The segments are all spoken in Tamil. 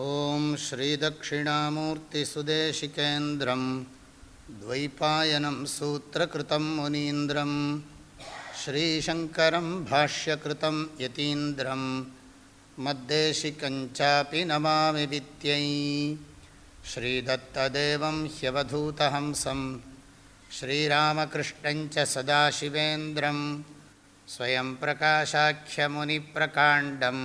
ॐ श्रीदक्षिणामूर्तिसुदेशिकेन्द्रं द्वैपायनं सूत्रकृतं मुनीन्द्रं श्रीशङ्करं भाष्यकृतं यतीन्द्रं मद्देशिकञ्चापि नमामि विद्यै श्रीदत्तदेवं ह्यवधूतहंसं श्रीरामकृष्णञ्च सदाशिवेन्द्रं स्वयं प्रकाशाख्यमुनिप्रकाण्डम्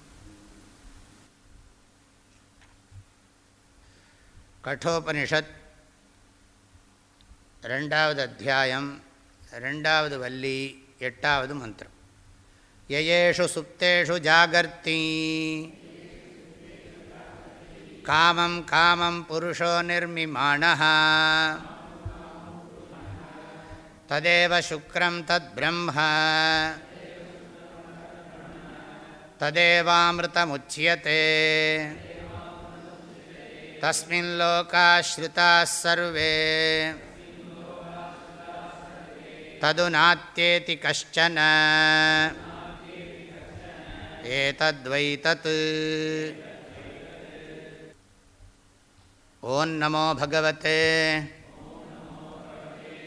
கட்டோபனிஷத் ரெண்டாவது அத்தியாயம் ரெண்டாவது வள்ளி எட்டாவது மந்திரம். யயேஷு சுப்தேஷு ஜாகர்த்தி. காமம் காமம் புருஷோ நிர்மிமாண ததேவ சுக்ரம் தத் பிரம்ம. ததேவாமிருதமுச்சியத்தை तस्मिन् लोकाश्रिताः सर्वे। तदु नात्येति कश्चन। एतद्वै तत् ॐ नमो भगवते।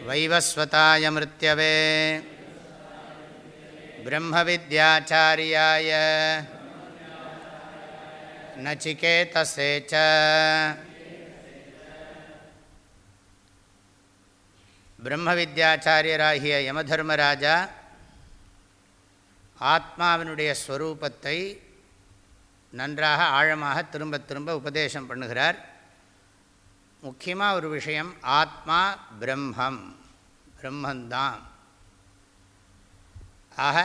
वैवस्वताय मृत्यवे। ब्रह्मविद्याचार्याय நச்சிகேதசே ச பிரம்ம வித்யாச்சாரியராகிய யமதர்மராஜா ஆத்மாவினுடைய ஸ்வரூபத்தை நன்றாக ஆழமாக திரும்ப திரும்ப உபதேசம் பண்ணுகிறார். முக்கியமாக ஒரு விஷயம் ஆத்மா பிரம்மம் பிரம்மந்தான். ஆக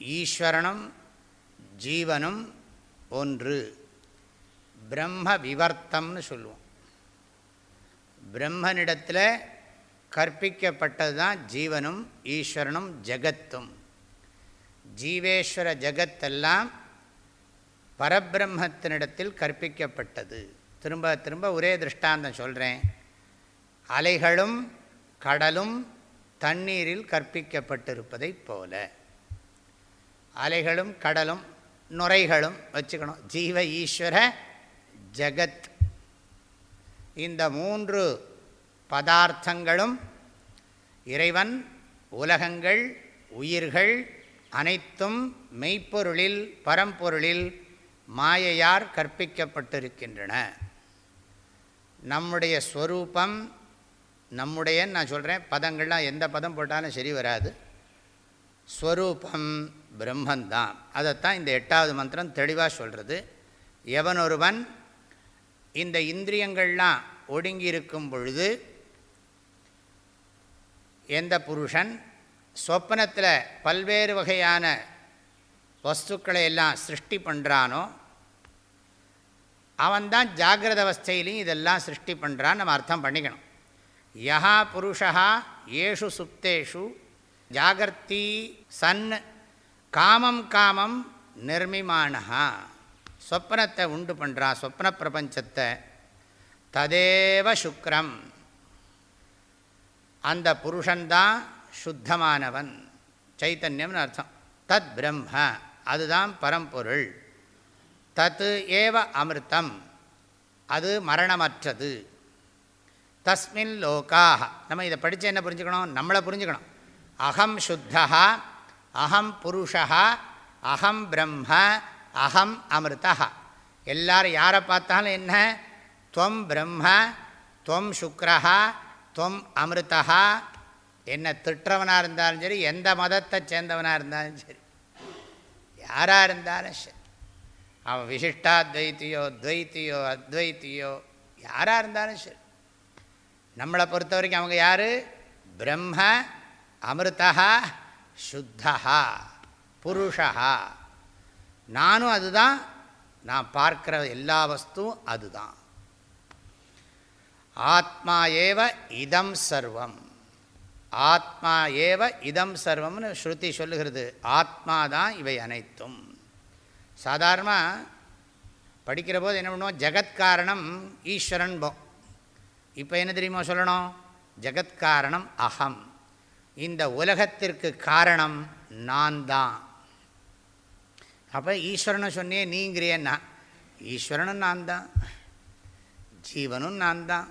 ஈஸ்வரனும் ஜீவனும் ஒன்று பிரம்ம விவர்த்தம்னு சொல்லுவோம். பிரம்மனிடத்தில் கற்பிக்கப்பட்டது தான் ஜீவனும் ஈஸ்வரனும் ஜகத்தும். ஜீவேஸ்வர ஜகத்தெல்லாம் பரபிரம்மத்தினிடத்தில் கற்பிக்கப்பட்டது. திரும்ப திரும்ப ஒரே திருஷ்டாந்தம் சொல்கிறேன் அலைகளும் கடலும் தண்ணீரில் கற்பிக்கப்பட்டிருப்பதைப் போல. அலைகளும் கடலும் நுரைகளும் வச்சுக்கணும். ஜீவ ஈஸ்வர ஜகத். இந்த மூன்று பதார்த்தங்களும் இறைவன் உலகங்கள் உயிர்கள் அனைத்தும் மெய்ப்பொருளில் பரம்பொருளில் மாயையார் கற்பிக்கப்பட்டிருக்கின்றன. நம்முடைய ஸ்வரூபம் நம்முடைய நான் சொல்கிறேன் பதங்கள்லாம் எந்த பதம் போட்டாலும் சரி வராது. ஸ்வரூபம் பிரம்மந்தான். அதைத்தான் இந்த எட்டாவது மந்திரம் தெளிவாக சொல்கிறது எவனொருவன் இந்த இந்திரியங்கள்லாம் ஒடுங்கி இருக்கும் பொழுது எந்த புருஷன் சொப்னத்தில் பல்வேறு வகையான வஸ்துக்களை எல்லாம் சிருஷ்டி பண்ணுறானோ அவன்தான் ஜாகிரத அவஸ்தையிலையும் இதெல்லாம் சிருஷ்டி பண்ணுறான்னு நம்ம அர்த்தம் பண்ணிக்கணும். யஹா புருஷா ஏஷு சுப்தேஷு ஜாகர்த்தி சன் காமம் காமம் நிர்மிமானஹா. சொப்னத்தை உண்டு பண்ணுறான் சொப்ன பிரபஞ்சத்தை. ததேவ சுக்ரம். அந்த புருஷன்தான் சுத்தமானவன். சைத்தன்யம்னு அர்த்தம். தத் பிரம்ம. அதுதான் பரம்பொருள். தத்து ஏவ அமிர்தம். அது மரணமற்றது. தஸ்மின் லோக்காக நம்ம இதை படித்து என்ன புரிஞ்சுக்கணும்? நம்மளை புரிஞ்சுக்கணும். அகம் சுத்தா அகம் புருஷா அகம் பிரம்ம அகம் அமிர்தா எல்லாரும் யாரை பார்த்தாலும் என்ன? துவம் பிரம்ம துவம் சுக்ரஹா துவம் அமிர்தா என்ன திட்டுறவனாக இருந்தாலும் சரி எந்த மதத்தை சேர்ந்தவனாக இருந்தாலும் சரி. யாராக இருந்தாலும் சரி. அவன் விசிஷ்டாத்வைத்தியோ துவைத்தியோ அத்வைத்தியோ யாராக இருந்தாலும் சரி. நம்மளை பொறுத்த வரைக்கும் அவங்க யார்? பிரம்ம அமிர்தா சுத்தா புருஷா நானும் அதுதான் நான் பார்க்குற எல்லா வஸ்துவும் அதுதான். ஆத்மா ஏவ இதம் சர்வம். ஆத்மா ஏவ இதம் சர்வம்னு ஸ்ருதி சொல்லுகிறது. ஆத்மா தான் இவை அனைத்தும். சாதாரணமாக படிக்கிற போது என்ன பண்ணுவோம்? ஜெகத்காரணம் ஈஸ்வரன் போ. இப்போ என்ன தெரியுமா சொல்லணும்? ஜெகத்காரணம் அகம் இந்த உலகத்திற்கு காரணம் நான் தான் அப்போ ஈஸ்வரனை சொன்னே நீங்கிறியன்னா ஈஸ்வரனும் நான் தான் ஜீவனும் நான் தான்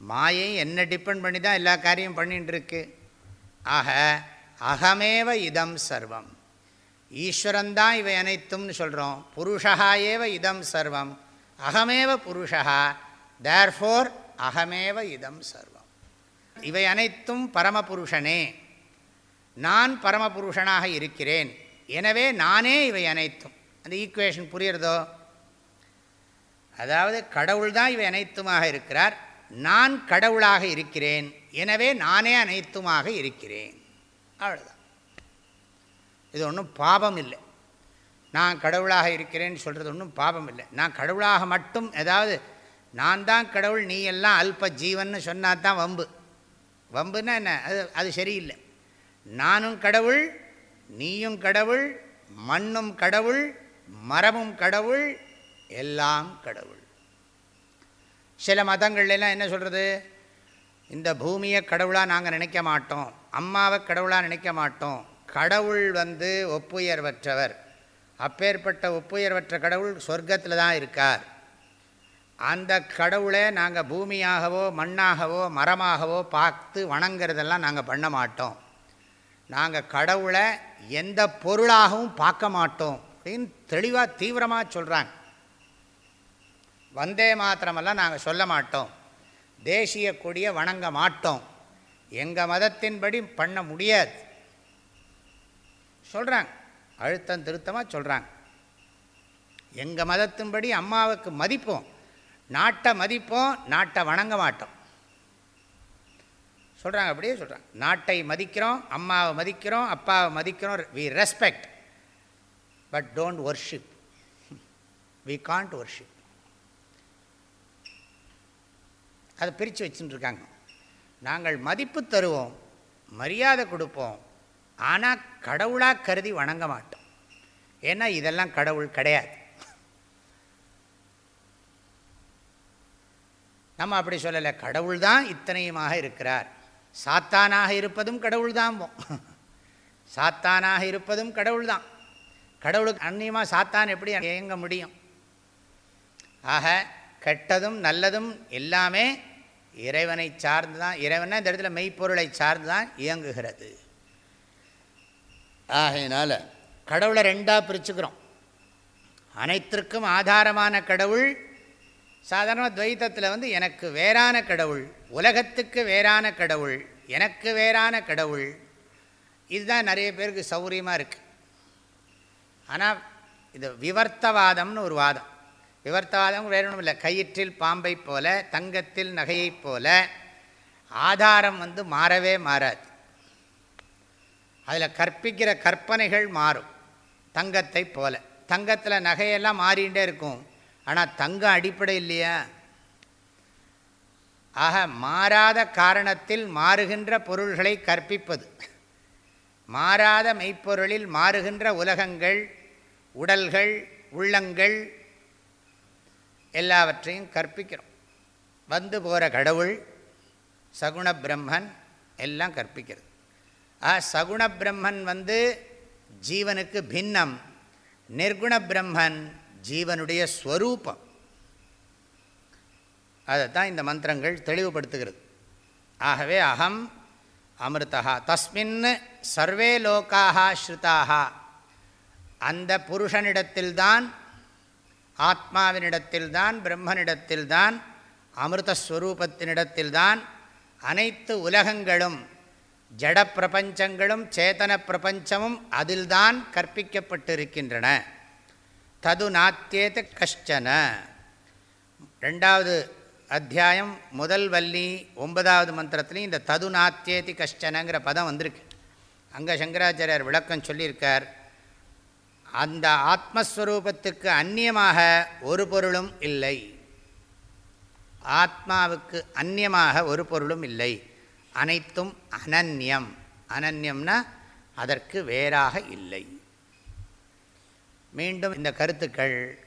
மாயை என்ன டிபெண்ட் பண்ணி தான் எல்லா காரியம் பண்ணிகிட்டு இருக்கு ஆக அகமேவ இதம் சர்வம். ஈஸ்வரந்தான் இவை அனைத்தும்னு சொல்கிறோம் புருஷா ஏவ இதம் சர்வம். அகமேவ புருஷா தேர்ஃபோர் அகமேவ இதம் சர்வம். இவை அனைத்தும் பரமபுருஷனே. நான் பரமபுருஷனாக இருக்கிறேன். எனவே நானே இவை அனைத்தும். அந்த ஈக்குவேஷன் புரியுறதோ? அதாவது கடவுள் தான் இவை அனைத்துமாக இருக்கிறார். நான் கடவுளாக இருக்கிறேன். எனவே நானே அனைத்துமாக இருக்கிறேன். அவ்வளோதான் இது ஒன்றும் பாபம் இல்லை. நான் கடவுளாக இருக்கிறேன்னு சொல்கிறது ஒன்றும் பாபம் இல்லை. நான் கடவுளாக மட்டும் ஏதாவது நான் தான் கடவுள் நீ எல்லாம் அல்ப ஜீவன் சொன்னால் தான் வம்பு. வம்புன்னா என்ன? அது அது சரியில்லை. நானும் கடவுள் நீயும் கடவுள் மண்ணும் கடவுள் மரமும் கடவுள் எல்லாம் கடவுள். சில மதங்கள்லாம் என்ன சொல்கிறது இந்த பூமியை கடவுளாக நாங்கள் நினைக்க மாட்டோம். அம்மாவை கடவுளாக நினைக்க மாட்டோம். கடவுள் வந்து ஒப்புயர்வற்றவர். அப்பேற்பட்ட ஒப்புயர்வற்ற கடவுள் சொர்க்கத்தில் தான் இருக்கார். அந்த கடவுளை நாங்கள் பூமியாகவோ மண்ணாகவோ மரமாகவோ பார்த்து வணங்கிறதெல்லாம் நாங்கள் பண்ண மாட்டோம். நாங்கள் கடவுளை எந்த பொருளாகவும் பார்க்க மாட்டோம் அப்படின்னு தெளிவாக தீவிரமாக சொல்கிறாங்க வந்தே மாத்திரமெல்லாம் நாங்கள் சொல்ல மாட்டோம். தேசிய கொடியை வணங்க மாட்டோம். எங்கள் மதத்தின்படி பண்ண முடியாது. சொல்கிறாங்க அழுத்தம் திருத்தமாக சொல்கிறாங்க எங்கள் மதத்தின்படி அம்மாவுக்கு மதிப்போம். நாட்டை மதிப்போம் நாட்டை வணங்க மாட்டோம். சொல்கிறாங்க அப்படியே சொல்கிறாங்க நாட்டை மதிக்கிறோம் அம்மாவை மதிக்கிறோம் அப்பாவை மதிக்கிறோம் we respect but don't worship we can't worship அதை பிரித்து வச்சுட்டுருக்காங்க. நாங்கள் மதிப்பு தருவோம் மரியாதை கொடுப்போம் ஆனால் கடவுளாக கருதி வணங்க மாட்டோம். ஏன்னா இதெல்லாம் கடவுள் கிடையாது. நம்ம அப்படி சொல்லலை. கடவுள் தான் இத்தனையுமாக இருக்கிறார். சாத்தானாக இருப்பதும் கடவுள் தான் சாத்தானாக இருப்பதும் கடவுள் தான் கடவுளுக்கு அந்நியமாக சாத்தான் எப்படி இயங்க முடியும்? ஆக கெட்டதும் நல்லதும் எல்லாமே இறைவனை சார்ந்து தான் இறைவனை இந்த இடத்துல மெய்ப்பொருளை சார்ந்து தான் இயங்குகிறது. ஆகையினால் கடவுளை ரெண்டாக பிரிச்சுக்கிறோம். அனைத்திற்கும் ஆதாரமான கடவுள் சாதாரண துவைத்தத்தில் வந்து எனக்கு வேறான கடவுள் உலகத்துக்கு வேறான கடவுள் எனக்கு வேறான கடவுள். இதுதான் நிறைய பேருக்கு சௌரியமாக இருக்குது ஆனால் இது விவர்த்தவாதம்னு ஒரு வாதம். விவர்த்தவாதம் வேறு ஒன்றும் இல்லை. கயிற்றில் பாம்பை போல தங்கத்தில் நகையைப் போல ஆதாரம் வந்து மாறவே மாறாது. அதில் கற்பிக்கிற கற்பனைகள் மாறும். தங்கத்தை போல. தங்கத்தில் நகையெல்லாம் மாறிகிட்டே இருக்கும். ஆனால் தங்கம் அடிப்படை இல்லையா? ஆக மாறாத காரணத்தில் மாறுகின்ற பொருள்களை கற்பிப்பது. மாறாத மெய்ப்பொருளில் மாறுகின்ற உலகங்கள் உடல்கள் உள்ளங்கள் எல்லாவற்றையும் கற்பிக்கிறோம். வந்து போகிற கடவுள் சகுண பிரம்மன் எல்லாம் கற்பிக்கிறது. ஆ சகுண பிரம்மன் வந்து ஜீவனுக்கு பின்னம் நிர்குண பிரம்மன் ஜீவனுடைய ஸ்வரூபம். அதைத்தான் இந்த மந்திரங்கள் தெளிவுபடுத்துகிறது. ஆகவே அகம் அமிர்தா தஸ்மின் சர்வே லோக்காக ஸ்ருதாக அந்த புருஷனிடத்தில்தான் ஆத்மாவினிடத்தில்தான் பிரம்மனிடத்தில்தான் அமிர்தஸ்வரூபத்தினிடத்தில்தான் அனைத்து உலகங்களும் ஜட பிரபஞ்சங்களும் சேதன பிரபஞ்சமும் அதில்தான் கற்பிக்கப்பட்டிருக்கின்றன. தது நாத்தியேத கஷ்டன. ரெண்டாவது அத்தியாயம் முதல் வள்ளி ஒன்பதாவது மந்திரத்துலேயும் இந்த தது நாத்தியேதி கஷ்டனங்கிற பதம் வந்திருக்கு. அங்கே சங்கராச்சாரியார் விளக்கம் சொல்லியிருக்கார். அந்த ஆத்மஸ்வரூபத்துக்கு அந்நியமாக ஒரு பொருளும் இல்லை. ஆத்மாவுக்கு அந்நியமாக ஒரு பொருளும் இல்லை. அனைத்தும் அனன்யம். அனன்யம்னா அதற்கு வேறாக இல்லை. மீண்டும் இந்த கருத்துக்கள்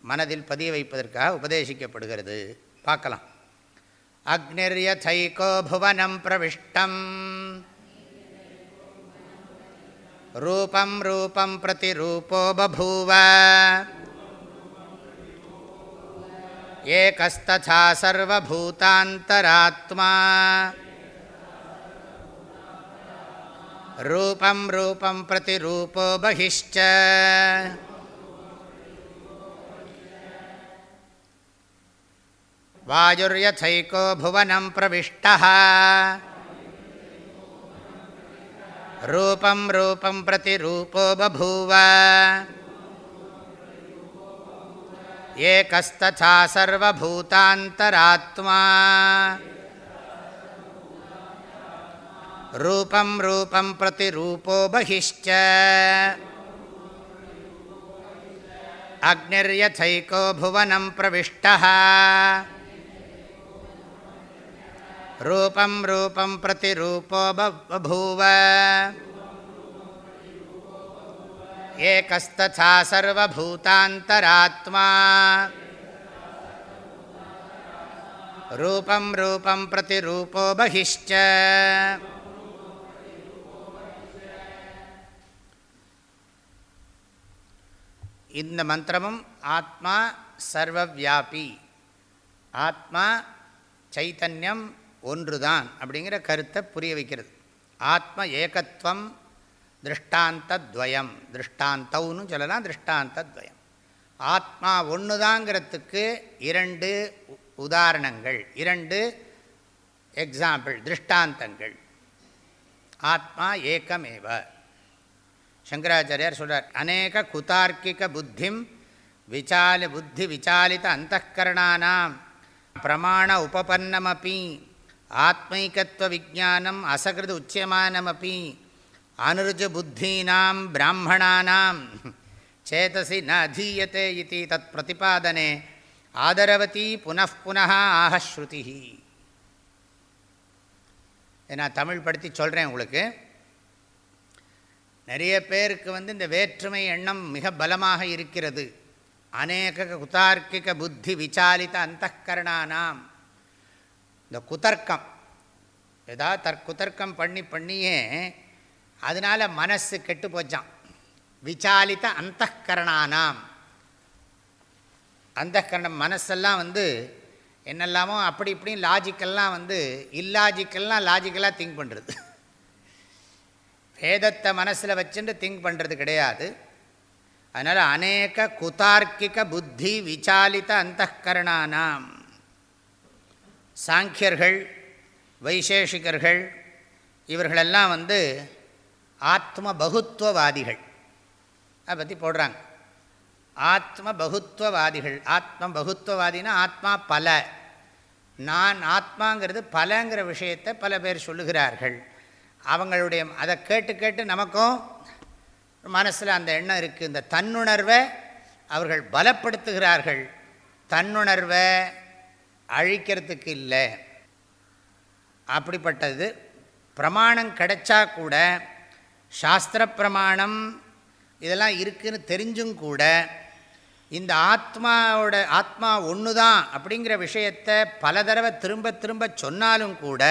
மனதில் பதிய வைப்பதற்காக உபதேசிக்கப்படுகிறது. பார்க்கலாம். அக்னிர்யதைகோ புவனம் பிரவிஷ்டம். ரூபம் ரூபம் பிரதி ரூபோ பபூவ. ஏகஸ்ததா சர்வபூதாந்தராத்மா. ரூபம் ரூபம் பிரதி ரூபோ பகிஷ்ட. वायुर्यथैको भुवनं प्रविष्टः रूपं रूपं प्रतिरूपो बभूव एकस्तथा सर्वभूतान्तरात्मा रूपं रूपं प्रतिरूपो बहिश्च अग्निर्यथैको भुवनं प्रविष्टः रूपं रूपं प्रतिरूपो बभूव एकस्तथा सर्वभूतान्तरात्मा रूपं रूपं प्रतिरूपो बहिश्च இந்த மந்திரமும் ஆத்மா சர்வவியாபி ஆத்மா சைத்தன்யம் ஒன்று தான் அப்படிங்கிற கருத்தை புரிய வைக்கிறது. ஆத்ம ஏகத்துவம் திருஷ்டாந்தத்வயம். திருஷ்டாந்தவுன்னு சொல்லலாம் திருஷ்டாந்தத்வயம். ஆத்மா ஒன்று தாங்கிறதுக்கு இரண்டு உதாரணங்கள் இரண்டு எக்ஸாம்பிள் திருஷ்டாந்தங்கள். ஆத்மா ஏக்கமேவ சங்கராச்சாரியார் சொல்கிறார் அநேக குதார்க்கிக புத்திம் விசாலி புத்தி விசாலித அந்தகரணானாம் பிரமாண உபபன்னமப்பி ஆத்மைக்கத்துவ விஜானம் அசகிருத உச்சியமானமப்பி அனுருஜ புத்தீனாம் பிராமணானாம் சேதசி ந அதீயத்தை இது தத் பிரதிபாதனே ஆதரவதி புனఃப்புனः ஆஹஸ்ருதி. நான் தமிழ் படுத்தி சொல்கிறேன் உங்களுக்கு. நிறைய பேருக்கு வந்து இந்த வேற்றுமை எண்ணம் மிக பலமாக இருக்கிறது. அநேக குதார்க்கிக புத்தி விசாலித்த அந்தகரணானாம் இந்த குதர்க்கம். ஏதாவது தற் குதர்க்கம் பண்ணி பண்ணியே அதனால் மனசு கெட்டு போச்சான் விசாலித்த அந்தகரணானாம் அந்தகரணம் மனசெல்லாம் வந்து என்னெல்லாமோ அப்படி இப்படியும் லாஜிக்கெல்லாம் வந்து இல்லாஜிக்கெல்லாம் லாஜிக்கலாக திங்க் பண்ணுறது வேதத்தை மனசில் வச்சுட்டு திங்க் பண்ணுறது கிடையாது. அதனால் அநேக குதார்க்கிக புத்தி விசாலித்த அந்தகரணானாம் சாங்கியர்கள் வைசேஷிகர்கள் இவர்களெல்லாம் வந்து ஆத்ம பகுத்துவவாதிகள் அதை பற்றி போடுறாங்க. ஆத்ம பகுத்துவவாதிகள் ஆத்ம பகுத்துவவாதினா ஆத்மா பல. நான் ஆத்மாங்கிறது பலங்கிற விஷயத்தை பல பேர் சொல்லுகிறார்கள். அவங்களுடைய அதை கேட்டு கேட்டு நமக்கும் மனசில் அந்த எண்ணம் இருக்குது இந்த தன்னுணர்வை அவர்கள் பலப்படுத்துகிறார்கள். தன்னுணர்வை அழிக்கிறதுக்கு இல்லை. அப்படிப்பட்டது பிரமாணம் கிடைச்சா கூட சாஸ்திர பிரமாணம் இதெல்லாம் இருக்குதுன்னு தெரிஞ்சும் கூட இந்த ஆத்மாவோட ஆத்மா ஒன்று தான் அப்படிங்கிற விஷயத்தை பல தடவை திரும்ப திரும்ப சொன்னாலும் கூட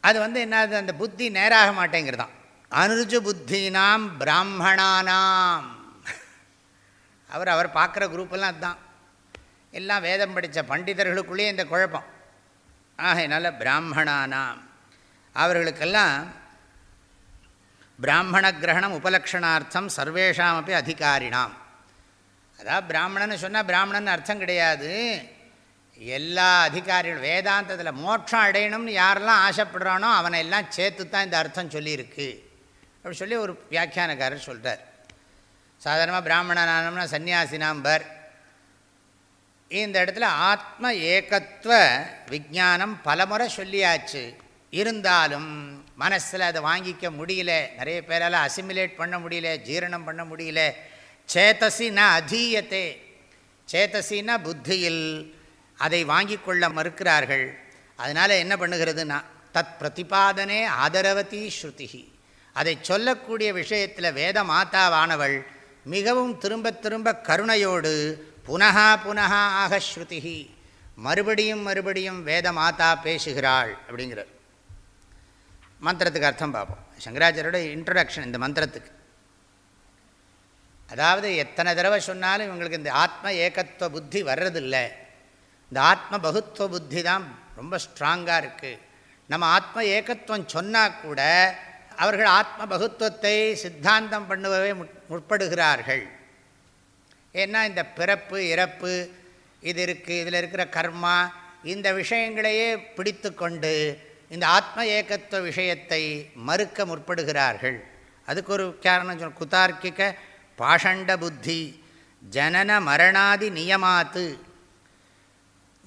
அது வந்து என்னது அந்த புத்தி நேராக மாட்டேங்கிறதான் அனுருஜ புத்தினாம் பிராமணானாம். அவர் அவர் பார்க்குற குரூப்பெல்லாம் அதுதான் எல்லாம் வேதம் படித்த பண்டிதர்களுக்குள்ளேயே இந்த குழப்பம். ஆகையினால பிராமணானாம். அவர்களுக்கெல்லாம் பிராமண கிரகணம் உபலக்ஷணார்த்தம் சர்வேஷாம் அப்படி அதிகாரினாம். அதாவது பிராமணன் சொன்னால் பிராமணன் அர்த்தம் கிடையாது. எல்லா அதிகாரிகளும் வேதாந்தத்தில் மோட்சம் அடையணும்னு யாரெல்லாம் ஆசைப்படுறானோ அவனை எல்லாம் சேர்த்து தான் இந்த அர்த்தம் சொல்லியிருக்கு. அப்படி சொல்லி ஒரு வியாக்கியானக்காரர் சொல்கிறார் சாதாரணமாக பிராமணனானம்னா சன்னியாசினாம்பர் இந்த இடத்துல ஆத்ம ஏகத்துவ விஜானம் பலமுறை சொல்லியாச்சு. இருந்தாலும் மனசில் அதை வாங்கிக்க முடியல. நிறைய பேரால் அசிமிலேட் பண்ண முடியல ஜீரணம் பண்ண முடியல. சேத்தசி ந அதீயத்தே. சேத்தசின்னா புத்தியில் அதை வாங்கி கொள்ள மறுக்கிறார்கள். அதனால் என்ன பண்ணுகிறதுனா தத் பிரதிபாதனே ஆதரவதி ஸ்ருதி அதை சொல்லக்கூடிய விஷயத்தில் வேத மாதாவானவள் மிகவும் திரும்ப திரும்ப கருணையோடு புனகா புனகா ஆக ஸ்ருதி மறுபடியும் மறுபடியும் வேத மாதா பேசுகிறாள் அப்படிங்கிறார். மந்திரத்துக்கு அர்த்தம் பார்ப்போம். சங்கராச்சாரியோட இன்ட்ரடக்ஷன் இந்த மந்திரத்துக்கு. அதாவது எத்தனை தடவை சொன்னாலும் இவங்களுக்கு இந்த ஆத்ம ஏகத்துவ புத்தி வர்றதில்லை. இந்த ஆத்ம பகுத்துவ புத்தி தான் ரொம்ப ஸ்ட்ராங்காக இருக்குது நம்ம ஆத்ம ஏகத்துவம் சொன்னால் கூட அவர்கள் ஆத்ம பகுத்துவத்தை சித்தாந்தம் பண்ணுவவே முற்படுகிறார்கள். ஏன்னா இந்த பிறப்பு இறப்பு இது இருக்குது இதில் இருக்கிற கர்மா இந்த விஷயங்களையே பிடித்து கொண்டு இந்த ஆத்ம ஏகத்துவ விஷயத்தை மறுக்க முற்படுகிறார்கள். அதுக்கு ஒரு காரணம் சொல் குதார்க்கிக பாஷண்ட புத்தி ஜனன மரணாதி நியமாத்து.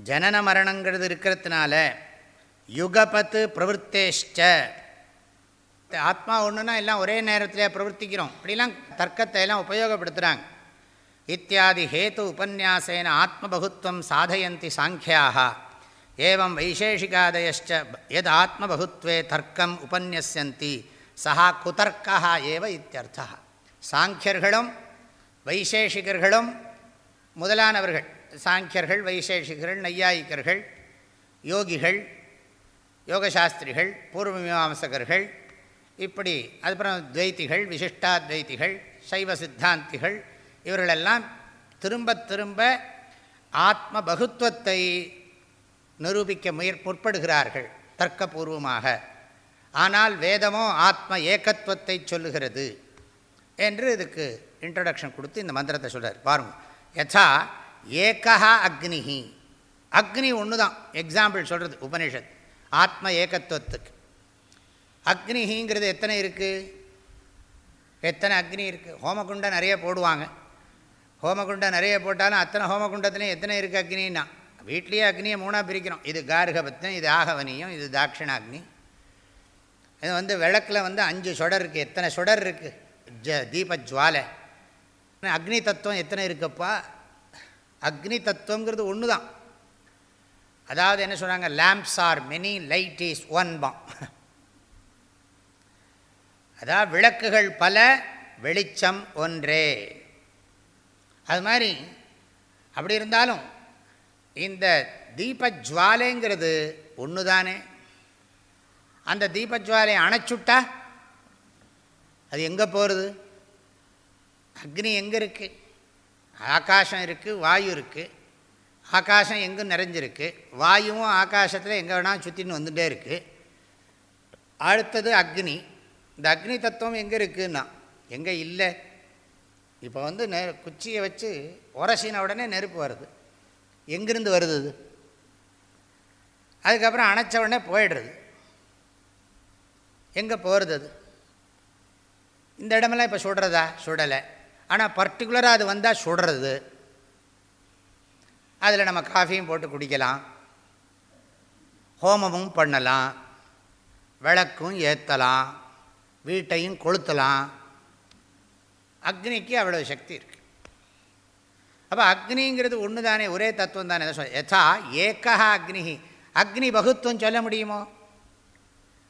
ஜனன மரணங்கிறது இருக்கிறதுனால யுகபத்து பிரவருத்தேஷ்ட ஆத்மா ஒன்றுனா எல்லாம் ஒரே நேரத்தில் பிரவர்த்திக்கிறோம். அப்படிலாம் தர்க்கத்தை எல்லாம் உபயோகப்படுத்துகிறாங்க இத்தியாதி ஹேத்து உபன்யாசேன ஆத்மபகுத்துவம் சாதயந்தி சாங்கியாக ஏவம் வைசேஷிகாதயச்ச எது ஆத்மபகுத்வே தர்க்கம் உபன்யசந்தி சஹா குதர்க்கா ஏவ இத்தியர்த்தா சாங்கியர்களும் வைசேஷிகர்களும் முதலானவர்கள் சாங்கியர்கள் வைசேஷிகர்கள் நையாயிக்கர்கள் யோகிகள் யோகசாஸ்திரிகள் பூர்வ மீமாம்சகர்கள் இப்படி அதுக்கப்புறம் துவைத்திகள் விசிஷ்டாத்வைத்திகள் சைவ சித்தாந்திகள் இவர்களெல்லாம் திரும்ப திரும்ப ஆத்ம பகுத்துவத்தை நிரூபிக்க முயற் முற்படுகிறார்கள் தர்க்கபூர்வமாக. ஆனால் வேதமோ ஆத்ம ஏகத்துவத்தை சொல்லுகிறது என்று இதுக்கு இன்ட்ரடக்ஷன் கொடுத்து இந்த மந்திரத்தை சொல்கிறார் பாருங்க. யதா ஏகா அக்னிஹி. அக்னி ஒன்று தான் எக்ஸாம்பிள் சொல்கிறது உபனிஷத். ஆத்ம ஏகத்துவத்துக்கு அக்னிங்கிறது எத்தனை இருக்குது எத்தனை அக்னி இருக்குது ஹோமகுண்டம் நிறைய போடுவாங்க. ஹோமகுண்டம் நிறைய போட்டாலும் அத்தனை ஹோமகுண்டத்துலேயும் எத்தனை இருக்குது அக்னின்னா? வீட்லேயே அக்னியை மூணாக பிரிக்கிறோம். இது கார்கபத்தம் இது ஆகவனியம் இது தாட்சிணாக்னி. இது வந்து விளக்கில் வந்து அஞ்சு சுடர் இருக்குது எத்தனை சுடர் இருக்குது ஜ தீபஜ்வாலை. அக்னி தத்துவம் எத்தனை இருக்குப்பா? அக்னி தத்துவங்கிறது ஒன்று தான் அதாவது என்ன சொல்கிறாங்க lamps are many light is one bomb. அதாவது விளக்குகள் பல வெளிச்சம் ஒன்றே. அது மாதிரி அப்படி இருந்தாலும் இந்த தீபஜ்வாலைங்கிறது ஒன்று தானே அந்த தீபஜ்வாலையை அணைச்சுட்டா அது எங்கே போகிறது அக்னி எங்கே இருக்குது ஆகாசம் இருக்குது வாயு இருக்குது ஆகாசம் எங்கும் நிறைஞ்சிருக்கு? வாயுவும் ஆகாசத்தில் எங்கே வேணால் சுற்றின்னு வந்துகிட்டே இருக்குது அடுத்தது அக்னி. இந்த அக்னி தத்துவம் எங்கே இருக்குன்னா எங்கே இல்லை. இப்போ வந்து நெ குச்சியை வச்சு உரசின உடனே நெருப்பு வருது. எங்கேருந்து வருது அது? அதுக்கப்புறம் அணைச்ச உடனே போயிடுறது. எங்கே போகிறது அது? இந்த இடமெல்லாம் இப்போ சுடுறதா? சுடலை. ஆனால் பர்டிகுலராக அது வந்தால் சுடுறது. அதில் நம்ம காஃபியும் போட்டு குடிக்கலாம். ஹோமமும் பண்ணலாம். விளக்கும் ஏற்றலாம் வீட்டையும் கொளுத்தலாம். அக்னிக்கு அவ்வளோ சக்தி இருக்குது அப்போ அக்னிங்கிறது ஒன்று தானே ஒரே தத்துவம் தானே. சொல் யதா ஏக்கா அக்னி அக்னி பகுத்துவம் சொல்ல முடியுமோ?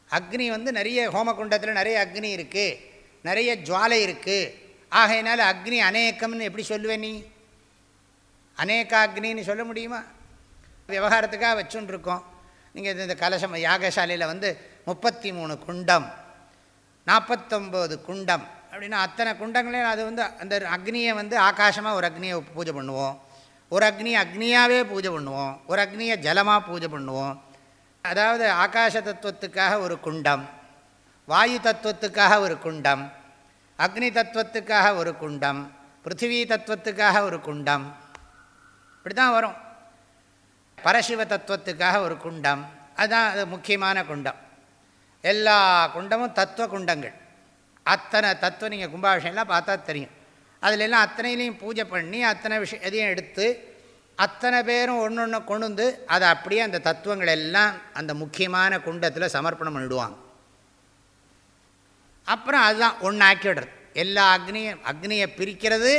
அக்னி வந்து நிறைய ஹோமகுண்டத்தில் நிறைய அக்னி இருக்குது நிறைய ஜுவாலை இருக்குது ஆகையினால அக்னி அநேக்கம்னு எப்படி சொல்லுவேன் நீ? அநேக அக்னின்னு சொல்ல முடியுமா? விவகாரத்துக்காக வச்சுருக்கோம் நீங்கள் இந்த கலசம் யாகசாலையில் வந்து முப்பத்தி மூணு குண்டம். நாற்பத்தொம்போது குண்டம் அப்படின்னா அத்தனை குண்டங்களையும் அது வந்து அந்த அக்னியை வந்து ஆகாசமாக ஒரு அக்னியை பூஜை பண்ணுவோம். ஒரு அக்னியை அக்னியாகவே பூஜை பண்ணுவோம். ஒரு அக்னியை ஜலமாக பூஜை பண்ணுவோம். அதாவது ஆகாச தத்துவத்துக்காக ஒரு குண்டம் வாயு தத்துவத்துக்காக ஒரு குண்டம் அக்னி தத்துவத்துக்காக ஒரு குண்டம் பிருத்திவி தத்துவத்துக்காக ஒரு குண்டம். இப்படி தான் வரும். பரசிவ தத்துவத்துக்காக ஒரு குண்டம். அதுதான் அது முக்கியமான குண்டம். எல்லா குண்டமும் தத்துவ குண்டங்கள். அத்தனை தத்துவம் நீங்கள் கும்பாபிஷேகம்லாம் பார்த்தா தெரியும். அதிலெல்லாம் அத்தனையிலையும் பூஜை பண்ணி அத்தனை விஷயம் எதையும் எடுத்து அத்தனை பேரும் ஒன்று ஒன்று கொண்டு வந்து அதை அப்படியே அந்த தத்துவங்கள் எல்லாம் அந்த முக்கியமான குண்டத்தில் சமர்ப்பணம் பண்ணிவிடுவாங்க அப்புறம் அதுதான் ஒன்றாக்கி விடுறது எல்லா அக்னியும் அக்னியை பிரிக்கிறது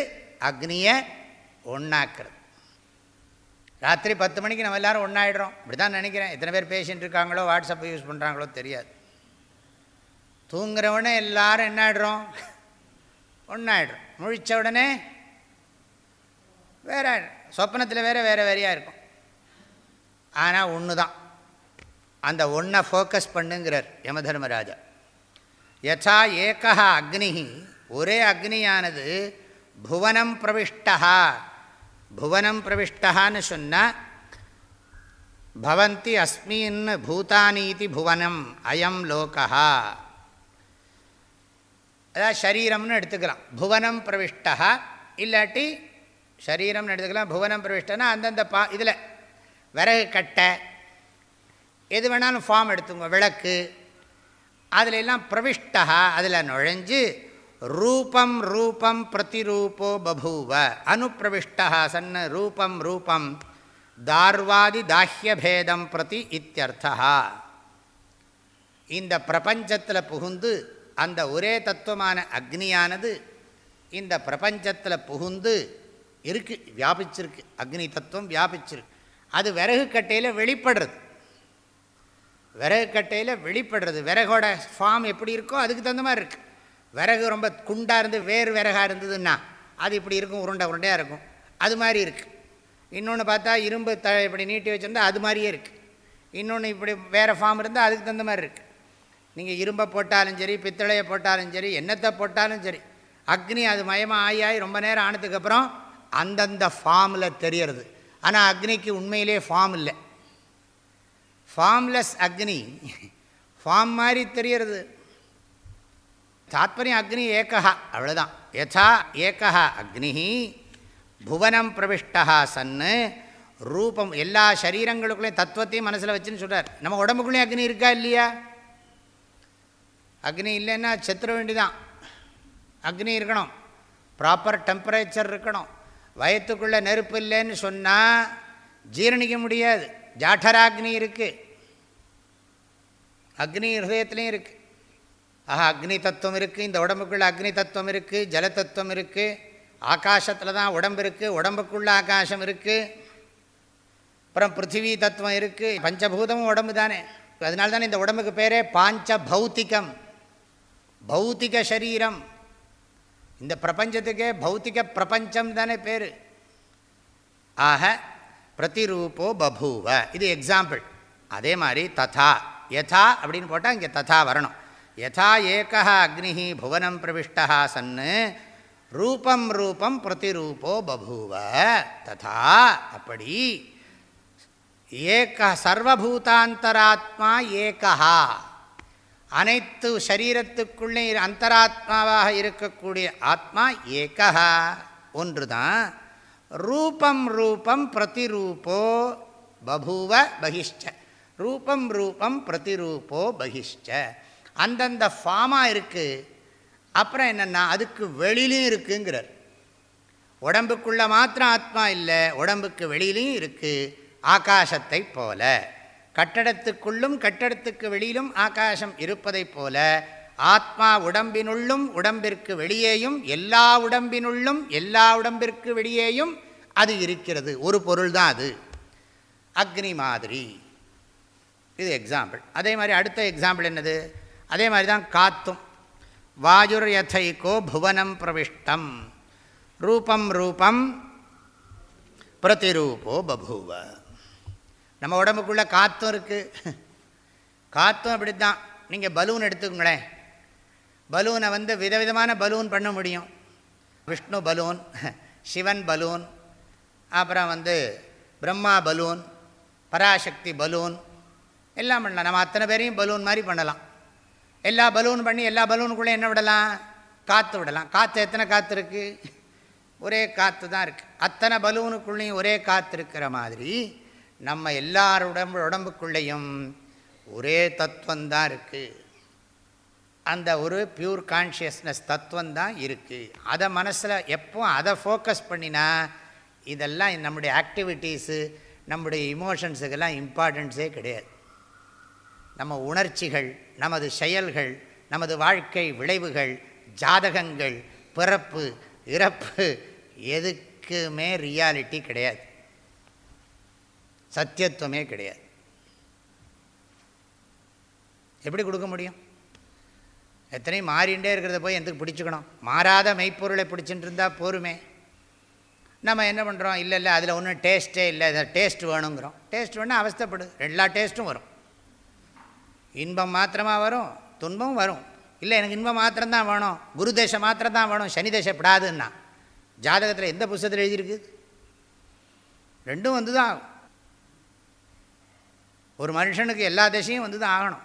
அக்னியை ஒன்றாக்குறது ராத்திரி பத்து மணிக்கு நம்ம எல்லோரும் ஒன்றாயிடுறோம் இப்படி தான் நினைக்கிறேன். எத்தனை பேர் பேஷண்ட் இருக்காங்களோ வாட்ஸ்அப்பை யூஸ் பண்ணுறாங்களோ தெரியாது. தூங்குறவுடனே எல்லாரும் என்ன ஆகிடுறோம் ஒன்றாயிடும் முழித்த உடனே வேற சொப்னத்தில் வேறு வேறு வேறையாக இருக்கும். ஆனால் ஒன்று தான் அந்த ஒன்றை ஃபோக்கஸ் பண்ணுங்கிறார் யமதர்மராஜா. யசா ஏகா அக்னி. ஒரே அக்னியானது புவனம் பிரவிஷ்டா புவனம் பிரவிஷ்டான்னு சொன்னால் பவந்தி அஸ்மின் பூதானீதி புவனம் அயம் லோகா அதாவது சரீரம்னு எடுத்துக்கலாம். புவனம் பிரவிஷ்டா. இல்லாட்டி சரீரம்னு எடுத்துக்கலாம் புவனம் பிரவிஷ்டனா அந்தந்த பா இதில் விறகு கட்டை எது வேணாலும் ஃபார்ம் எடுத்துங்க விளக்கு. அதில் எல்லாம் பிரவிஷ்டா அதில் நுழைஞ்சு ரூபம் ரூபம் பிரதிரூபோ பபூவ. அனுப்பிரவிஷ்டா சன்ன ரூபம் ரூபம். தார்வாதி தாஹ்யபேதம் பிரதி இத்தியர்த்தா. இந்த பிரபஞ்சத்தில் புகுந்து அந்த ஒரே தத்துவமான அக்னியானது இந்த பிரபஞ்சத்தில் புகுந்து இருக்குது வியாபிச்சிருக்கு. அக்னி தத்துவம் வியாபிச்சிருக்கு. அது விறகு கட்டையில் வெளிப்படுறது. விறகு கட்டையில் வெளிப்படுறது. விறகோட ஃபார்ம் எப்படி இருக்கோ அதுக்கு தகுந்த மாதிரி இருக்குது விறகு ரொம்ப குண்டாக இருந்து வேறு விறகாக இருந்ததுன்னா அது இப்படி இருக்கும் உருண்டை உருண்டையாக இருக்கும். அது மாதிரி இருக்குது இன்னொன்று பார்த்தா இரும்பு த இப்படி நீட்டி வச்சுருந்தா அது மாதிரியே இருக்குது இன்னொன்று இப்படி வேறு ஃபார்ம் இருந்தால் அதுக்கு தகுந்த மாதிரி இருக்குது நீங்கள் இரும்பை போட்டாலும் சரி பித்தளையை போட்டாலும் சரி என்னத்தை போட்டாலும் சரி அக்னி அது மயமாக ஆகி ஆகி ரொம்ப நேரம் ஆனதுக்கப்புறம் அந்தந்த ஃபார்மில் தெரியறது. ஆனால் அக்னிக்கு உண்மையிலே ஃபார்ம் இல்லை. ஃபார்ம்லெஸ் அக்னி. ஃபார்ம் மாதிரி தெரியறது. தாத்பரியம் அக்னி ஏக்கா அவ்வளோதான் யதா ஏக்கா அக்னி புவனம் பிரவிஷ்டா சன்னு ரூபம் எல்லா சரீரங்களுக்குள்ளேயும் தத்துவத்தையும் மனசில் வச்சுன்னு சொல்கிறார் நம்ம உடம்புக்குள்ளேயும் அக்னி இருக்கா இல்லையா? அக்னி இல்லைன்னா செத்துற வேண்டிதான் அக்னி இருக்கணும். ப்ராப்பர் டெம்பரேச்சர் இருக்கணும். வயத்துக்குள்ளே நெருப்பு இல்லைன்னு சொன்னால் ஜீரணிக்க முடியாது. ஜாட்டராக்னி இருக்குது அக்னி ஹிருதயத்துலேயும் இருக்குது ஆஹா அக்னி தத்துவம் இருக்குது இந்த உடம்புக்குள்ளே அக்னி தத்துவம் இருக்குது ஜல தத்துவம் இருக்குது ஆகாசத்தில் தான் உடம்பு இருக்குது உடம்புக்குள்ளே ஆகாசம் இருக்குது அப்புறம் பிருத்திவி தத்துவம் இருக்குது பஞ்சபூதமும் உடம்பு தானே அதனால தானே இந்த உடம்புக்கு பேரே பாஞ்ச பௌத்திகம் பௌத்திக சரீரம் இந்த பிரபஞ்சத்துக்கே பௌத்திக பிரபஞ்சம் தானே பேர். ஆக பிரதிரூபோ பபூவ. இது எக்ஸாம்பிள் அதே மாதிரி ததா. யதா அப்படின்னு போட்டால் இங்கே ததா வரணும். யதா ஏகா அக்னி புவனம் பிரவிஷ்டா சன்னு. ரூபம் ரூபம் பிரதிரூபோ பபூவ. ததா அப்படி. ஏக சர்வபூதாந்தராத்மா ஏகா. அனைத்து சரீரத்துக்குள்ளே அந்தராத்மாவாக இருக்கக்கூடிய ஆத்மா ஏகா ஒன்று தான் ரூபம் ரூபம் பிரதிரூபோ பபூவ பகிஷ்ட. ரூபம் ரூபம் பிரதிரூபோ பகிஷ்ட. அந்தந்த ஃபார்மாக இருக்குது அப்புறம் என்னென்னா அதுக்கு வெளியிலையும் இருக்குங்கிறார். உடம்புக்குள்ளே மாத்திரம் ஆத்மா இல்லை உடம்புக்கு வெளியிலையும் இருக்குது ஆகாசத்தை போல. கட்டடத்துக்குள்ளும் கட்டடத்துக்கு வெளியிலும் ஆகாசம் இருப்பதைப் போல ஆத்மா உடம்பினுள்ளும் உடம்பிற்கு வெளியேயும் எல்லா உடம்பினுள்ளும் எல்லா உடம்பிற்கு வெளியேயும் அது இருக்கிறது. ஒரு பொருள் தான் அது. அக்னி மாதிரி. இது எக்ஸாம்பிள் அதே மாதிரி அடுத்த எக்ஸாம்பிள் என்னது? அதே மாதிரி தான் காத்தும். வாயுர் யதைக்கோ புவனம் பிரவிஷ்டம். ரூபம் ரூபம் பிரதிரூபோ பபூவ. நம்ம உடம்புக்குள்ளே காற்றும் இருக்குது காற்றும் அப்படி தான் நீங்கள் பலூன் எடுத்துக்கோங்களேன். பலூனை வந்து விதவிதமான பலூன் பண்ண முடியும். விஷ்ணு பலூன் சிவன் பலூன் அப்புறம் வந்து பிரம்மா பலூன் பராசக்தி பலூன் எல்லாம் பண்ணலாம். நம்ம அத்தனை பேரையும் பலூன் மாதிரி பண்ணலாம். எல்லா பலூன் பண்ணி எல்லா பலூனுக்குள்ளே என்ன விடலாம்? காற்று விடலாம். காற்று எத்தனை காற்று இருக்குது ஒரே காற்று தான் இருக்குது அத்தனை பலூனுக்குள்ளேயும் ஒரே காற்று இருக்கிற மாதிரி நம்ம எல்லார் உடம்புக்குள்ளேயும் ஒரே தத்துவந்தான் இருக்குது அந்த ஒரு பியூர் கான்ஷியஸ்னஸ் தத்துவம் தான் இருக்குது அதை மனசில் எப்போ அதை ஃபோக்கஸ் பண்ணினா இதெல்லாம் நம்முடைய ஆக்டிவிட்டீஸு நம்முடைய இமோஷன்ஸுக்கெல்லாம் இம்பார்ட்டன்ஸே கிடையாது. நம்ம உணர்ச்சிகள் நமது செயல்கள் நமது வாழ்க்கை விளைவுகள் ஜாதகங்கள் பிறப்பு இறப்பு எதுக்குமே ரியாலிட்டி கிடையாது. சத்தியத்துவமே கிடையாது. எப்படி கொடுக்க முடியும்? எத்தனையும் மாறிண்டே இருக்கிறத போய் எதுக்கு பிடிச்சிக்கணும்? மாறாத மெய்ப்பொருளை பிடிச்சிட்டு இருந்தால் போருமே. நம்ம என்ன பண்ணுறோம் இல்லை இல்லை அதில் ஒன்றும் டேஸ்ட்டே இல்லை. இதை டேஸ்ட் வேணுங்கிறோம். டேஸ்ட் வேணால் அவஸ்தப்படு. எல்லா டேஸ்ட்டும் வரும். இன்பம் மாத்திரமாக வரும். துன்பம் வரும். இல்லை எனக்கு இன்பம் மாத்திரம்தான் வேணும். குரு தேசம் மாத்திரம் தான் வேணும். சனி தேசப்படாதுன்னா ஜாதகத்தில் எந்த புஸ்தகத்தில் எழுதியிருக்கு? ரெண்டும் வந்து தான் ஒரு மனுஷனுக்கு எல்லா திசையும் வந்து தான் ஆகணும்.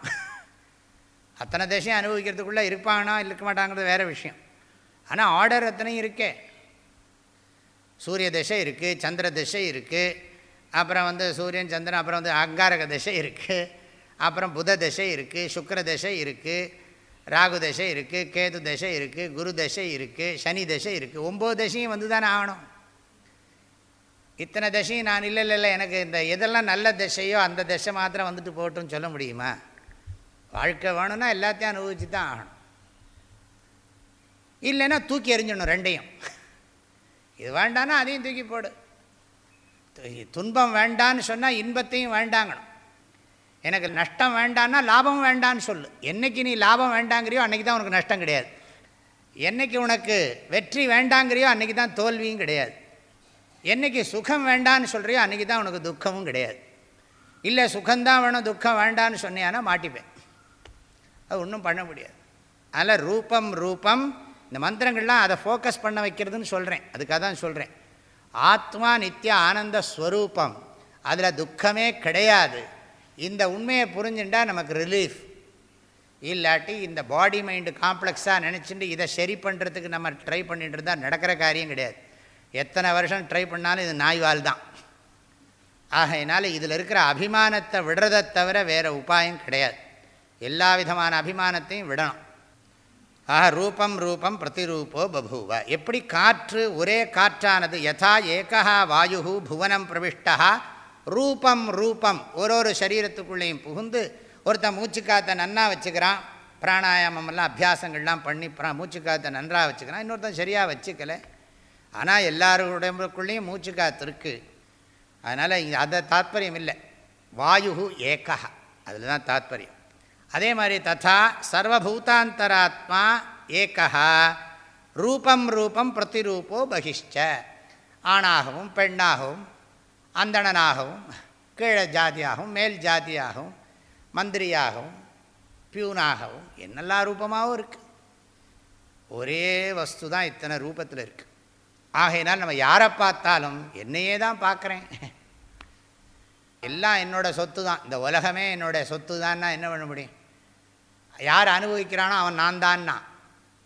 அத்தனை திசையும் அனுபவிக்கிறதுக்குள்ளே இருப்பானா இருக்க மாட்டாங்கிறது வேறு விஷயம். ஆனால் ஆர்டர் அத்தனையும் இருக்கே. சூரிய திசை இருக்குது சந்திர திசை இருக்குது அப்புறம் வந்து சூரியன் சந்திரன் அப்புறம் வந்து அங்காரக திசை இருக்குது அப்புறம் புத திசை இருக்குது சுக்கர திசை இருக்குது ராகு தசை இருக்குது கேது தசை இருக்குது குரு தசை இருக்குது சனி தசை இருக்குது ஒம்பது தசையும் வந்து தானே ஆகணும். இத்தனை தசையும் நான் இல்லை இல்லை இல்லை. எனக்கு இந்த எதெல்லாம் நல்ல திசையோ அந்த திசை மாத்திரம் வந்துட்டு போட்டுன்னு சொல்ல முடியுமா? வாழ்க்கை வேணும்னா எல்லாத்தையும் அனுபவிச்சு தான் ஆகணும். இல்லைன்னா தூக்கி எறிஞ்சிடணும் ரெண்டையும். இது வேண்டான்னா அதையும் தூக்கி போடு. துன்பம் வேண்டான்னு சொன்னால் இன்பத்தையும் வேண்டாங்கணும். எனக்கு நஷ்டம் வேண்டான்னா லாபம் வேண்டான்னு சொல்லு. என்றைக்கு நீ லாபம் வேண்டாங்கிறியோ அன்றைக்கி தான் உனக்கு நஷ்டம் கிடையாது. என்றைக்கு உனக்கு வெற்றி வேண்டாங்கிறியோ அன்றைக்கி தான் தோல்வியும் கிடையாது. என்றைக்கு சுகம் வேண்டான்னு சொல்கிறியோ அன்றைக்கி தான் உனக்கு துக்கமும் கிடையாது. இல்லை சுகம்தான் வேணும் துக்கம் வேண்டான்னு சொன்னியானா மாட்டிப்பேன். அது ஒன்றும் பண்ண முடியாது. அதில் ரூபம் ரூபம் இந்த மந்திரங்கள்லாம் அதை ஃபோக்கஸ் பண்ண வைக்கிறதுன்னு சொல்கிறேன். அதுக்காக தான் சொல்கிறேன். ஆத்மா நித்திய ஆனந்த ஸ்வரூபம். அதில் துக்கமே கிடையாது. இந்த உண்மையை புரிஞ்சுட்டா நமக்கு ரிலீஃப் இல்லாட்டி இந்த பாடி மைண்டு காம்ப்ளெக்ஸாக நினச்சிட்டு இதை சரி பண்ணுறதுக்கு நம்ம ட்ரை பண்ணிட்டு இருந்தால் நடக்கிற காரியம் கிடையாது. எத்தனை வருஷம் ட்ரை பண்ணாலும் இது நாய்வால் தான் ஆகையினால இதில் இருக்கிற அபிமானத்தை விடுறதை தவிர வேறு உபாயம் கிடையாது. எல்லா விதமான அபிமானத்தையும் விடணும். ஆக ரூபம் ரூபம் பிரதிரூபோ பபூவ. எப்படி காற்று ஒரே காற்றானது யதா ஏகா வாயு புவனம் பிரவிஷ்டா ரூபம் ரூபம் ஒரு ஒரு சரீரத்துக்குள்ளேயும் புகுந்து ஒருத்தன் மூச்சுக்காத்த நன்னா வச்சுக்கிறான் பிராணாயாமமெல்லாம் அபியாசங்கள்லாம் பண்ணி மூச்சுக்காத்தை நன்றாக வச்சுக்கிறான் இன்னொருத்தன் சரியாக வச்சுக்கலை ஆனால் எல்லாருடையக்குள்ளேயும் மூச்சுக்காத்து இருக்குது அதனால் இங்கே அதை தாத்பரியம் இல்லை. வாயு ஏகா அதில் தான் தாத்பரியம். அதே மாதிரி ததா சர்வபூதாந்தராத்மா ஏக்கா ரூபம் ரூபம் பிரதிரூபோ பகிஷ்ட ஆணாகவும் பெண்ணாகவும் அந்தணனாகவும் கீழே ஜாதியாகவும் மேல் ஜாதியாகவும் மந்திரியாகவும் பியூனாகவும் என்னெல்லாம் ரூபமாகவும் இருக்குது ஒரே வஸ்து தான் இத்தனை ரூபத்தில் இருக்குது ஆகையினால் நம்ம யாரை பார்த்தாலும் என்னையே தான் பார்க்குறேன். எல்லாம் என்னோடய சொத்து தான். இந்த உலகமே என்னோடய சொத்து தான்னா என்ன பண்ண முடியும்? யார் அனுபவிக்கிறானோ அவன் நான் தான்னா?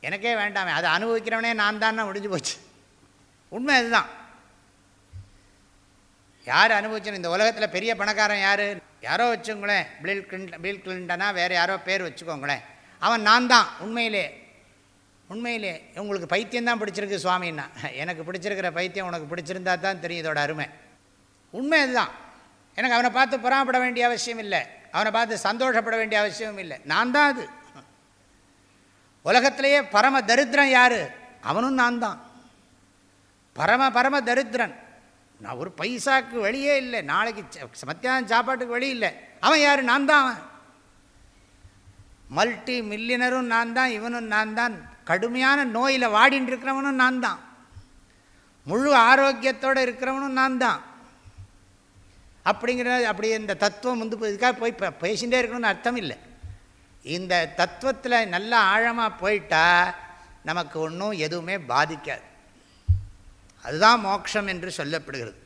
எனக்கே வேண்டாமே. அதை அனுபவிக்கிறவனே நான் தான்னா முடிஞ்சு போச்சு. உண்மை அதுதான். யார் அனுபவிச்சணும் இந்த உலகத்தில் பெரிய பணக்காரன் யார்? யாரோ வச்சுங்களேன் பில் கிளின் பில் கிளின்டனா வேறு யாரோ பேர் வச்சுக்கோங்களேன். அவன் நான் தான் உண்மையிலே. உண்மையிலே உங்களுக்கு பைத்தியம் தான் பிடிச்சிருக்கு சுவாமின்னா. எனக்கு பிடிச்சிருக்கிற பைத்தியம் உனக்கு பிடிச்சிருந்தா தான் தெரியும் இதோட அருமை. உண்மை அதுதான். எனக்கு அவனை பார்த்து புறாப்பட வேண்டிய அவசியம் இல்லை. அவனை பார்த்து சந்தோஷப்பட வேண்டிய அவசியமும் இல்லை. நான் தான் அது. உலகத்திலேயே பரம தரித்திரன் யார்? அவனும் நான் தான். பரம பரம தரித்திரன். நான் ஒரு பைசாக்கு வழியே இல்லை. நாளைக்கு மத்தியானம் சாப்பாட்டுக்கு வழி இல்லை. அவன் யார்? நான் தான் அவன். மல்டி மில்லியனரும் நான் தான் இவனும் நான் தான். கடுமையான நோயில் வாடின்னு இருக்கிறவனும் நான் தான். முழு ஆரோக்கியத்தோடு இருக்கிறவனும் நான் தான். அப்படிங்கிற அப்படி இந்த தத்துவம் வந்து இதுக்காக போய் பேசிகிட்டே இருக்கணும்னு அர்த்தம் இல்லை. இந்த தத்துவத்தில் நல்லா ஆழமாக போயிட்டால் நமக்கு ஒன்றும் எதுவுமே பாதிக்காது. அதுதான் மோட்சம் என்று சொல்லப்படுகிறது.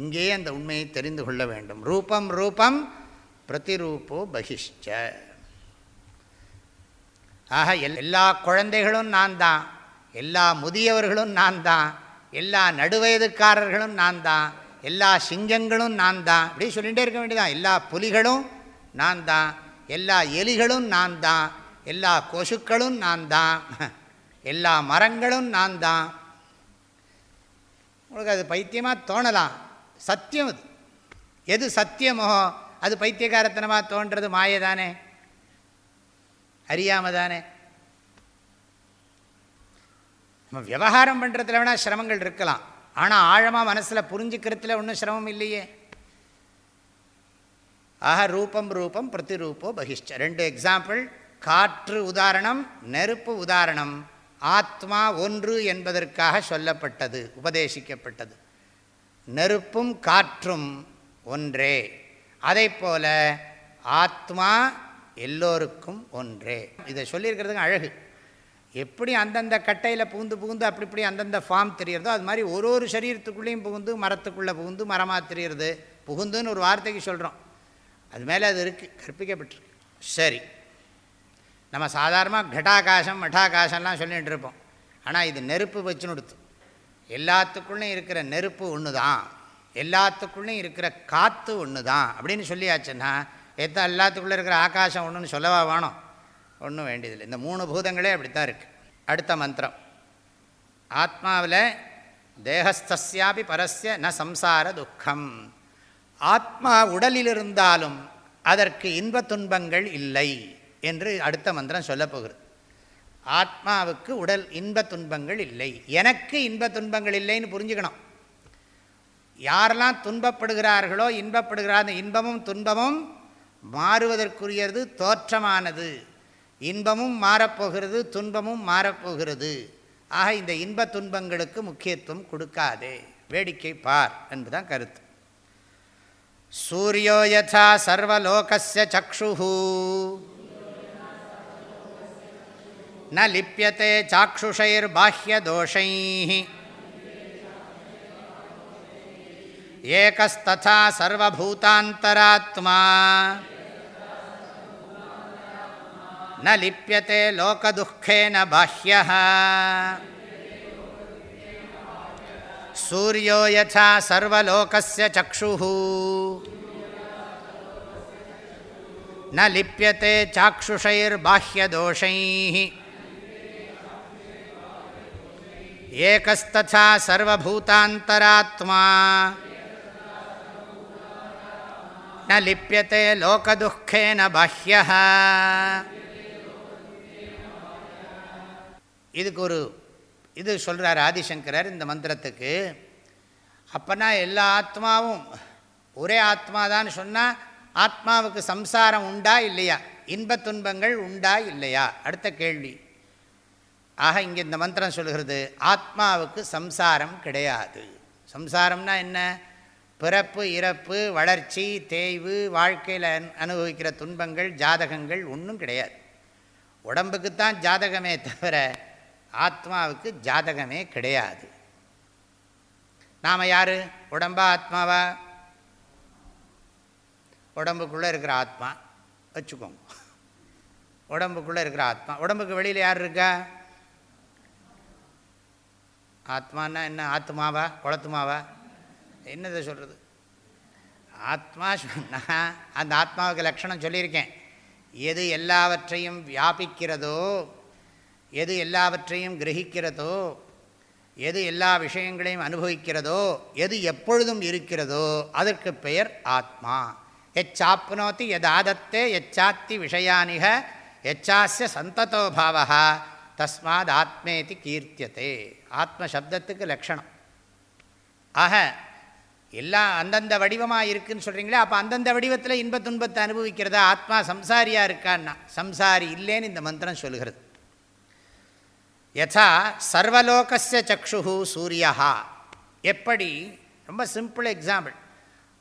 இங்கேயே அந்த உண்மையை தெரிந்து கொள்ள வேண்டும். ரூபம் ரூபம் பிரதிரூபோ பகிஷ்ட ஆக எல் எல்லா குழந்தைகளும் நான் தான் எல்லா முதியவர்களும் நான் தான் எல்லா நடுவயதுக்காரர்களும் நான் தான் எல்லா சிங்கங்களும் நான் தான் இப்படி சொல்லிகிட்டே இருக்க வேண்டியதான் எல்லா புலிகளும் நான் தான் எல்லா எலிகளும் நான் தான் எல்லா கொசுக்களும் நான் தான் எல்லா மரங்களும் நான் தான் உங்களுக்கு அது பைத்தியமாக தோணலாம். சத்தியம் அது. எது சத்தியமோ அது பைத்தியகாரத்தனமாக தோன்றது மாயதானே. தானே அறியாமல் தானே நம்ம விவகாரம் பண்ணுறதுல வேணால் சிரமங்கள் இருக்கலாம். ஆனால் ஆழமாக மனசில் புரிஞ்சுக்கிறதுல ஒன்றும் சிரமம் இல்லையே. ஆக ரூபம் ரூபம் பிரதிரூபோ பகிஷ்ட ரெண்டு எக்ஸாம்பிள் காற்று உதாரணம் நெருப்பு உதாரணம். ஆத்மா ஒன்று என்பதற்காக சொல்லப்பட்டது உபதேசிக்கப்பட்டது. நெருப்பும் காற்றும் ஒன்றே. அதை போல ஆத்மா எல்லோருக்கும் ஒன்றே. இதை சொல்லியிருக்கிறதுங்க அழகு. எப்படி அந்தந்த கட்டையில் புகுந்து புகுந்து அப்படி இப்படி அந்தந்த ஃபார்ம் தெரிகிறதோ அது மாதிரி ஒரு ஒரு சரீரத்துக்குள்ளேயும் புகுந்து மரத்துக்குள்ளே புகுந்து மரமாக தெரிகிறது புகுந்துன்னு ஒரு வார்த்தைக்கு சொல்கிறோம் அது மேலே அது இருக்குது கற்பிக்கப்பட்டிருக்கு. சரி. நம்ம சாதாரணமாக கட்டாகாசம் மட்டாகாசம்லாம் சொல்லிகிட்டு இருப்போம். ஆனால் இது நெருப்பு வச்சுன்னு கொடுத்து எல்லாத்துக்குள்ளேயும் இருக்கிற நெருப்பு ஒன்று தான் எல்லாத்துக்குள்ளேயும் இருக்கிற காற்று ஒன்று தான் அப்படின்னு சொல்லியாச்சுன்னா எத்த எல்லாத்துக்குள்ளே இருக்கிற ஆகாசம் ஒன்றுன்னு சொல்லவா வேணும். ஒன்றும் வேண்டியதில்லை. இந்த மூணு பூதங்களே அப்படித்தான் இருக்குது அடுத்த மந்திரம். ஆத்மாவில் தேகஸ்தியாபி பரஸ்ய ந சம்சார துக்கம். ஆத்மா உடலில் இருந்தாலும் அதற்கு இன்ப துன்பங்கள் இல்லை என்று அடுத்த மந்திரம் சொல்லப்போகிறது ஆத்மாவுக்கு உடல் இன்ப துன்பங்கள் இல்லை. எனக்கு இன்ப துன்பங்கள் இல்லைன்னு புரிஞ்சுக்கணும். யாரெல்லாம் துன்பப்படுகிறார்களோ இன்பப்படுகிறார் இன்பமும் துன்பமும் மாறுவதற்குரியது தோற்றமானது. இன்பமும் மாறப்போகிறது துன்பமும் மாறப்போகிறது. ஆக இந்த இன்ப துன்பங்களுக்கு முக்கியத்துவம் கொடுக்காதே. வேடிக்கை பார் என்றுதான் கருத்து. சூரியோ யதா சர்வலோகஸ்ய சக்ஷு ந லிப்பியத்தை சாட்சுஷைர் பாஹ்ய தோஷை ஏகஸ்ததா சர்வபூதாந்தராத்மா. न लिप्यते लोकदुःखेन बाह्य। सूर्यो यथा सर्वलोकस्य न लिप्यते चाक्षुषैर्बाह्यदोषैः। एकस्तथा न लिप्यते लोकदुःखेन बाह्यः। இதுக்கு ஒரு இது சொல்கிறார் ஆதிசங்கரர் இந்த மந்திரத்துக்கு. அப்போனா எல்லா ஆத்மாவும் ஒரே ஆத்மா தான் சொன்னால் ஆத்மாவுக்கு சம்சாரம் உண்டா இல்லையா? இன்ப துன்பங்கள் உண்டா இல்லையா? அடுத்த கேள்வி. ஆக இங்கே இந்த மந்திரம் சொல்கிறது ஆத்மாவுக்கு சம்சாரம் கிடையாது. சம்சாரம்னா என்ன? பிறப்பு இறப்பு வளர்ச்சி தேய்வு வாழ்க்கையில் அனுபவிக்கிற துன்பங்கள் ஜாதகங்கள் ஒன்றும் கிடையாது. உடம்புக்குத்தான் ஜாதகமே தவிர ஆத்மாவுக்கு ஜாதகமே கிடையாது. நாம் யார்? உடம்பா ஆத்மாவா? உடம்புக்குள்ளே இருக்கிற ஆத்மா. வச்சுக்கோங்க. உடம்புக்குள்ளே இருக்கிற ஆத்மா. உடம்புக்கு வெளியில் யார் இருக்கா? ஆத்மானா என்ன? ஆத்மாவா குளத்துமாவா என்னதை சொல்கிறது ஆத்மா சொன்னால் அந்த ஆத்மாவுக்கு லட்சணம் சொல்லியிருக்கேன். எது எல்லாவற்றையும் வியாபிக்கிறதோ எது எல்லாவற்றையும் கிரகிக்கிறதோ எது எல்லா விஷயங்களையும் அனுபவிக்கிறதோ எது எப்பொழுதும் இருக்கிறதோ அதற்கு பெயர் ஆத்மா. எச்சாப்னோத்தி எதாதத்தே எச்சாத்தி விஷயானிக எச்சாஸ்ய சந்ததோ பாவா தஸ்மாத் ஆத்மேதி கீர்த்தியதே. ஆத்ம சப்தத்துக்கு லக்ஷணம் ஆக எல்லாம் அந்தந்த வடிவமாக இருக்குதுன்னு சொல்கிறீங்களே அப்போ அந்தந்த வடிவத்தில் இன்ப துன்பத்தை அனுபவிக்கிறதா? ஆத்மா சம்சாரியாக இருக்கான்னா? சம்சாரி இல்லைன்னு இந்த மந்திரம் சொல்கிறது. யதா சர்வலோகஸ்ய சக்ஷு சூரியா எப்படி? ரொம்ப சிம்பிள் எக்ஸாம்பிள்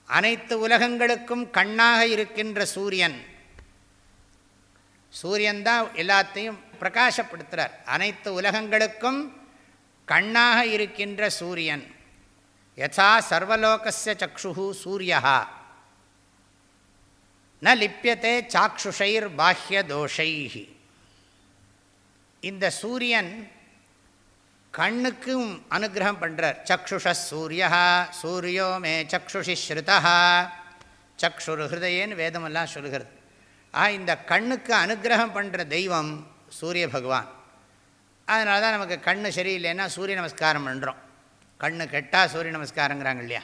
அனைத்து உலகங்களுக்கும் கண்ணாக இருக்கின்ற சூரியன். சூரியன் தான் எல்லாத்தையும் பிரகாசப்படுத்துகிறார் அனைத்து உலகங்களுக்கும் கண்ணாக இருக்கின்ற சூரியன். யதா சர்வலோகஸ்ய சக்ஷு சூரியா ந லிப்பியத்தை சாக்ஷுஷைர் பாஹ்ய தோஷை இந்த சூரியன் கண்ணுக்கும் அனுகிரகம் பண்ணுறார் சக்ஷுஷ சூரியா சூரியோ மே சக்ஷுஷி ஸ்ருதா சக்ஷுரு ஹிருதயேன்னு வேதமெல்லாம் சொல்கிறது. ஆ இந்த கண்ணுக்கு அனுகிரகம் பண்ணுற தெய்வம் சூரிய பகவான். அதனால தான் நமக்கு கண்ணு சரியில்லைன்னா சூரிய நமஸ்காரம் பண்ணுறோம் கண்ணு கெட்டால் சூரிய நமஸ்காரங்கிறாங்க இல்லையா?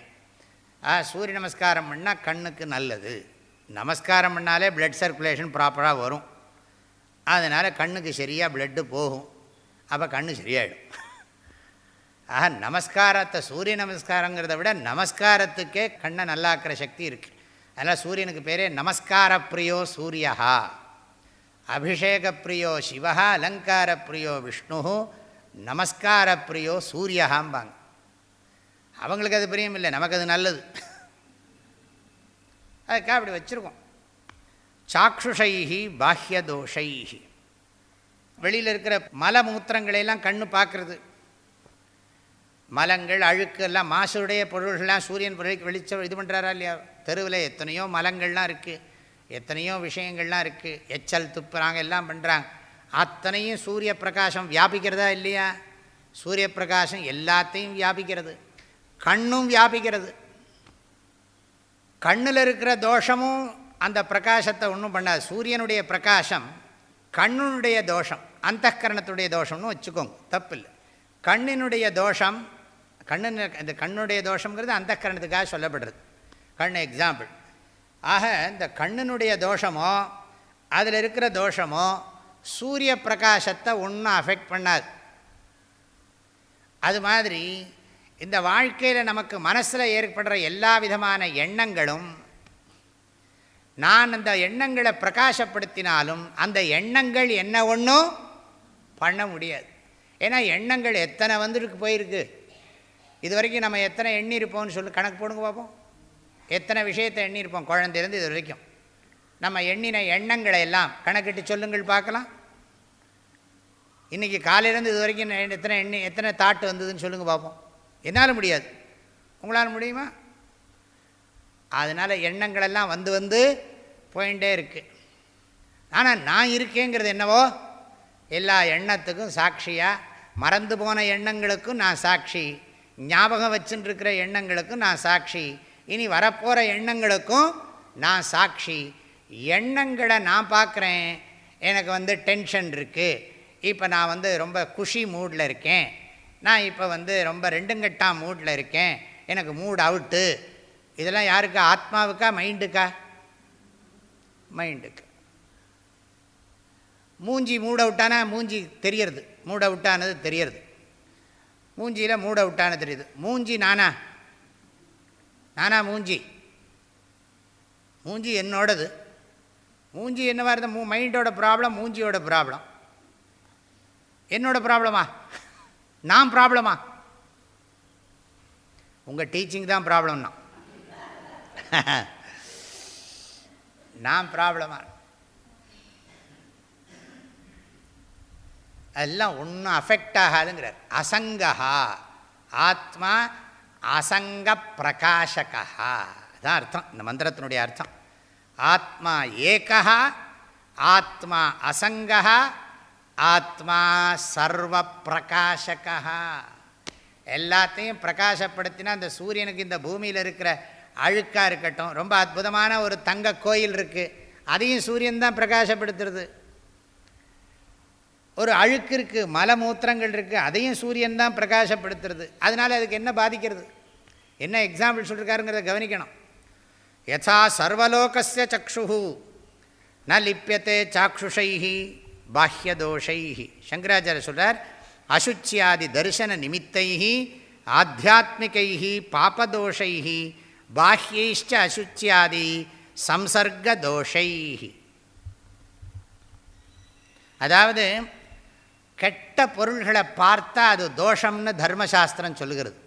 ஆ சூரிய நமஸ்காரம் பண்ணால் கண்ணுக்கு நல்லது. நமஸ்காரம் பண்ணாலே பிளட் சர்க்குலேஷன் ப்ராப்பராக வரும். அதனால் கண்ணுக்கு சரியாக பிளட்டு போகும். அப்போ கண்ணு சரியாயிடும். ஆக நமஸ்காரத்தை சூரிய நமஸ்காரங்கிறத விட நமஸ்காரத்துக்கே கண்ணை நல்லாக்குற சக்தி இருக்குது அதனால் சூரியனுக்கு பேரே நமஸ்கார பிரியோ சூரியா அபிஷேக பிரியோ சிவா அலங்கார பிரியோ விஷ்ணு நமஸ்கார பிரியோ சூரியகாம்பாங்க அவங்களுக்கு அது பிரியம் இல்லை நமக்கு அது நல்லது. அதுக்காக அப்படி வச்சுருக்கோம். சாக்ஷுஷைஹி பாஹ்யதோஷைஹி. வெளியில் இருக்கிற மல மூத்திரங்களையெல்லாம் கண்ணு பார்க்குறது. மலங்கள் அழுக்கு எல்லாம் மாசுடைய பொருள்கள்லாம் சூரியன் வெளிச்சம் இது பண்ணுறாரா இல்லையா? தெருவில் எத்தனையோ மலங்கள்லாம் இருக்குது எத்தனையோ விஷயங்கள்லாம் இருக்குது எச்சல் துப்புறாங்க எல்லாம் பண்ணுறாங்க அத்தனையும் சூரிய பிரகாசம் வியாபிக்கிறதா இல்லையா? சூரிய பிரகாசம் எல்லாத்தையும் வியாபிக்கிறது. கண்ணும் வியாபிக்கிறது. கண்ணில் இருக்கிற தோஷமும் அந்த பிரகாசத்தை ஒன்றும் பண்ணாது. சூரியனுடைய பிரகாசம் கண்ணுனுடைய தோஷம் அந்த கரணத்துடைய தோஷம்னு வச்சுக்கோங்க தப்பு இல்லை கண்ணினுடைய தோஷம் கண்ணு இந்த கண்ணுடைய தோஷங்கிறது அந்த கரணத்துக்காக சொல்லப்படுறது. கண் எக்ஸாம்பிள் ஆக இந்த கண்ணினுடைய தோஷமோ அதில் இருக்கிற தோஷமோ சூரிய பிரகாசத்தை ஒன்றும் அஃபெக்ட் பண்ணாது. அது மாதிரி இந்த வாழ்க்கையில் நமக்கு மனசில் ஏற்படுற எல்லா விதமான எண்ணங்களும் நான் அந்த எண்ணங்களை பிரகாசப்படுத்தினாலும் அந்த எண்ணங்கள் என்ன ஒன்றும் பண்ண முடியாது. ஏன்னா எண்ணங்கள் எத்தனை வந்துருக்கு போயிருக்கு. இது வரைக்கும் நம்ம எத்தனை எண்ணியிருப்போம்னு சொல்லி கணக்கு போடுங்க பார்ப்போம் எத்தனை விஷயத்தை எண்ணியிருப்போம் குழந்தையிலேருந்து இது வரைக்கும். நம்ம எண்ணின எண்ணங்களை எல்லாம் கணக்கிட்டு சொல்லுங்கள் பார்க்கலாம். இன்றைக்கி காலையிலேருந்து இது வரைக்கும் எத்தனை எண்ணி எத்தனை தாட்டு வந்ததுன்னு சொல்லுங்கள் பார்ப்போம் என்னால் முடியாது. உங்களால் முடியுமா? அதனால் எண்ணங்களெல்லாம் வந்து வந்து போயிட்டே இருக்குது ஆனால் நான் இருக்கேங்கிறது என்னவோ? எல்லா எண்ணத்துக்கும் சாட்சியாக மறந்து போன எண்ணங்களுக்கும் நான் சாட்சி. ஞாபகம் வச்சுட்டுருக்கிற எண்ணங்களுக்கும் நான் சாட்சி. இனி வரப்போகிற எண்ணங்களுக்கும் நான் சாட்சி. எண்ணங்களை நான் பார்க்குறேன் எனக்கு வந்து டென்ஷன் இருக்குது இப்போ நான் வந்து ரொம்ப குஷி மூடில் இருக்கேன். நான் இப்போ வந்து ரொம்ப ரெண்டுங்கட்டா மூடில் இருக்கேன். எனக்கு மூட் அவுட்டு. இதெல்லாம் யாருக்கா? ஆத்மாவுக்கா? மைண்டுக்கா? மைண்டுக்கு. மூஞ்சி மூட் அவுட்டானா மூஞ்சி தெரியறது. மூட் அவுட்டானது தெரியறது. மூஞ்சியில் மூட் அவுட்டானது தெரியுது. மூஞ்சி நானா? நானா மூஞ்சி? மூஞ்சி என்னோடது. மூஞ்சி என்னவாக இருந்த? மூ மைண்டோட ப்ராப்ளம் மூஞ்சியோட ப்ராப்ளம். என்னோடய ப்ராப்ளமா? நான் ப்ராப்ளமா? உங்கள் டீச்சிங் தான் ப்ராப்ளம்னா. நான் ப்ராப்ளமா அதெல்லாம் ஒன்றும் அஃபெக்ட் ஆகாதுங்கிறார். அசங்கா ஆத்மா அசங்க பிரகாஷகா அதான் அர்த்தம். இந்த மந்திரத்தினுடைய அர்த்தம். ஆத்மா ஏகா ஆத்மா அசங்கா ஆத்மா சர்வ பிரகாஷகா எல்லாத்தையும் பிரகாசப்படுத்தினா அந்த சூரியனுக்கு இந்த பூமியில் இருக்கிற அழுக்காக இருக்கட்டும். ரொம்ப அற்புதமான ஒரு தங்க கோயில் இருக்குது அதையும் சூரியன் தான் பிரகாசப்படுத்துறது. ஒரு அழுக்கு இருக்குது மலமூத்திரங்கள் இருக்குது அதையும் சூரியன் தான் பிரகாசப்படுத்துறது. அதனால் அதுக்கு என்ன பாதிக்கிறது? என்ன எக்ஸாம்பிள் சொல்லியிருக்காருங்கிறத கவனிக்கணும். யசா சர்வலோகசிய சக்ஷு ந லிப்பியத்தே சாக்ஷுஷைஹி பாஹ்யதோஷைஹி. சங்கராச்சாரிய சொல்கிறார் அசுச்சியாதி தரிசன நிமித்தைஹி ஆத்தியாத்மிகைஹி பாபதோஷைஹி பாஹ்யைஷ்ட அசுச்சியாதி சம்சர்கதோஷைஹி அதாவது கெட்ட பொருள்களை பார்த்தா அது தோஷம்னு தர்மசாஸ்திரம் சொல்லுகிறது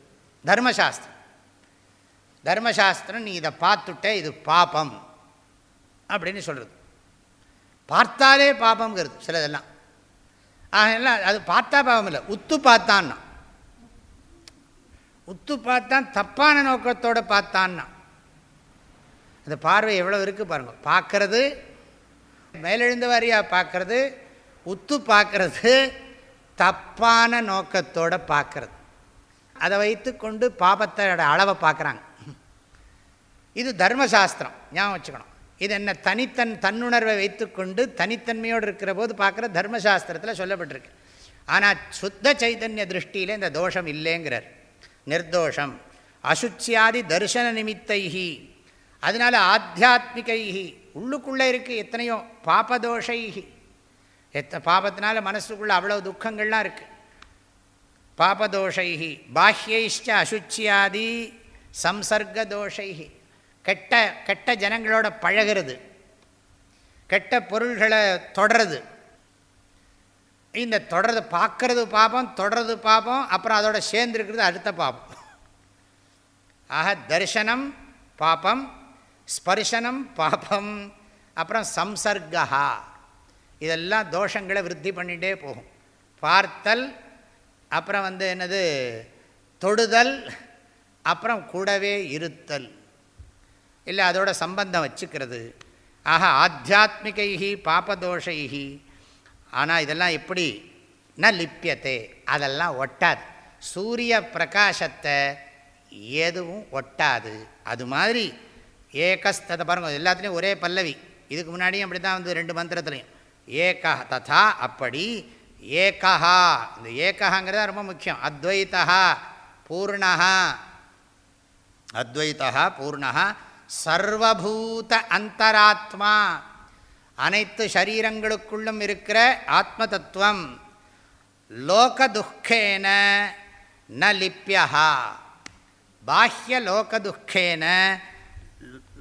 தர்மசாஸ்திரம் தர்மசாஸ்திரம் நீ இதை பார்த்துட்ட இது பாபம் அப்படின்னு சொல்கிறது பார்த்தாலே பாபம்ங்கிறது சிலதெல்லாம் ஆகலாம் அது பார்த்தா பாவம் இல்லை உத்து பார்த்தான்னா உத்து பார்த்தான் தப்பான நோக்கத்தோடு பார்த்தான்னா. அந்த பார்வை எவ்வளோ இருக்குது பாருங்கள் பார்க்கறது மேலெழுந்த வாரியாக பார்க்கறது உத்து பார்க்கறது தப்பான நோக்கத்தோடு பார்க்கறது. அதை வைத்து கொண்டு பாபத்தோட அளவை பார்க்குறாங்க. இது தர்மசாஸ்திரம். ஞாபகம் வச்சுக்கணும். இது என்ன தனித்தன் தன்னுணர்வை வைத்துக்கொண்டு தனித்தன்மையோடு இருக்கிற போது பார்க்குற தர்மசாஸ்திரத்தில் சொல்லப்பட்டிருக்கு. ஆனால் சுத்த சைதன்ய திருஷ்டியில் இந்த தோஷம் இல்லைங்கிறார். நிர்தோஷம். அசுச்சியாதி தரிசன நிமித்தைஹி. அதனால் ஆத்தியாத்மிகைஹி. உள்ளுக்குள்ளே இருக்குது எத்தனையோ பாபதோஷைஹி. எத்த பாபத்தினால மனசுக்குள்ளே அவ்வளோ துக்கங்கள்லாம் இருக்குது பாபதோஷைஹி. பாஹ்யைஷ்ட அசுச்சியாதி சம்சர்கதோஷைஹி கெட்ட கெட்ட ஜனங்களோட பழகிறது. கெட்ட பொருள்களை தொடருது இந்த தொடர்றது பார்க்கறது பாப்பம் தொடர்றது பாப்பம் அப்புறம் அதோட சேர்ந்துருக்கிறது அடுத்த பார்ப்போம் ஆக தரிசனம் பாப்பம் ஸ்பர்ஷனம் பாப்பம் அப்புறம் சம்சர்கா இதெல்லாம் தோஷங்களை விருத்தி பண்ணிகிட்டே போகும். பார்த்தல் அப்புறம் வந்து என்னது தொடுதல் அப்புறம் கூடவே இருத்தல். இல்லை அதோட சம்பந்தம் வச்சுக்கிறது. ஆக ஆத்தியாத்மிகைஹி பாப்பதோஷை ஆனால் இதெல்லாம் எப்படி? ந லிப்பியத்தே அதெல்லாம் ஒட்டாது. சூரிய பிரகாசத்தை எதுவும் ஒட்டாது. அது மாதிரி ஏகஸ்ததை பாருங்கள் எல்லாத்துலேயும் ஒரே பல்லவி. இதுக்கு முன்னாடியும் அப்படி தான் வந்து ரெண்டு மந்திரத்துலையும். ஏகா ததா அப்படி ஏகா இந்த ஏகாங்கிறது ரொம்ப முக்கியம். அத்வைத்தா பூர்ணா அத்வைத்தா பூர்ணா சர்வபூத அந்தராத்மா. அனைத்து சரீரங்களுக்குள்ளும் இருக்கிற ஆத்ம தத்துவம் லோகதுக்கேன ந லிப்பியா பாஹ்ய லோகதுக்கேன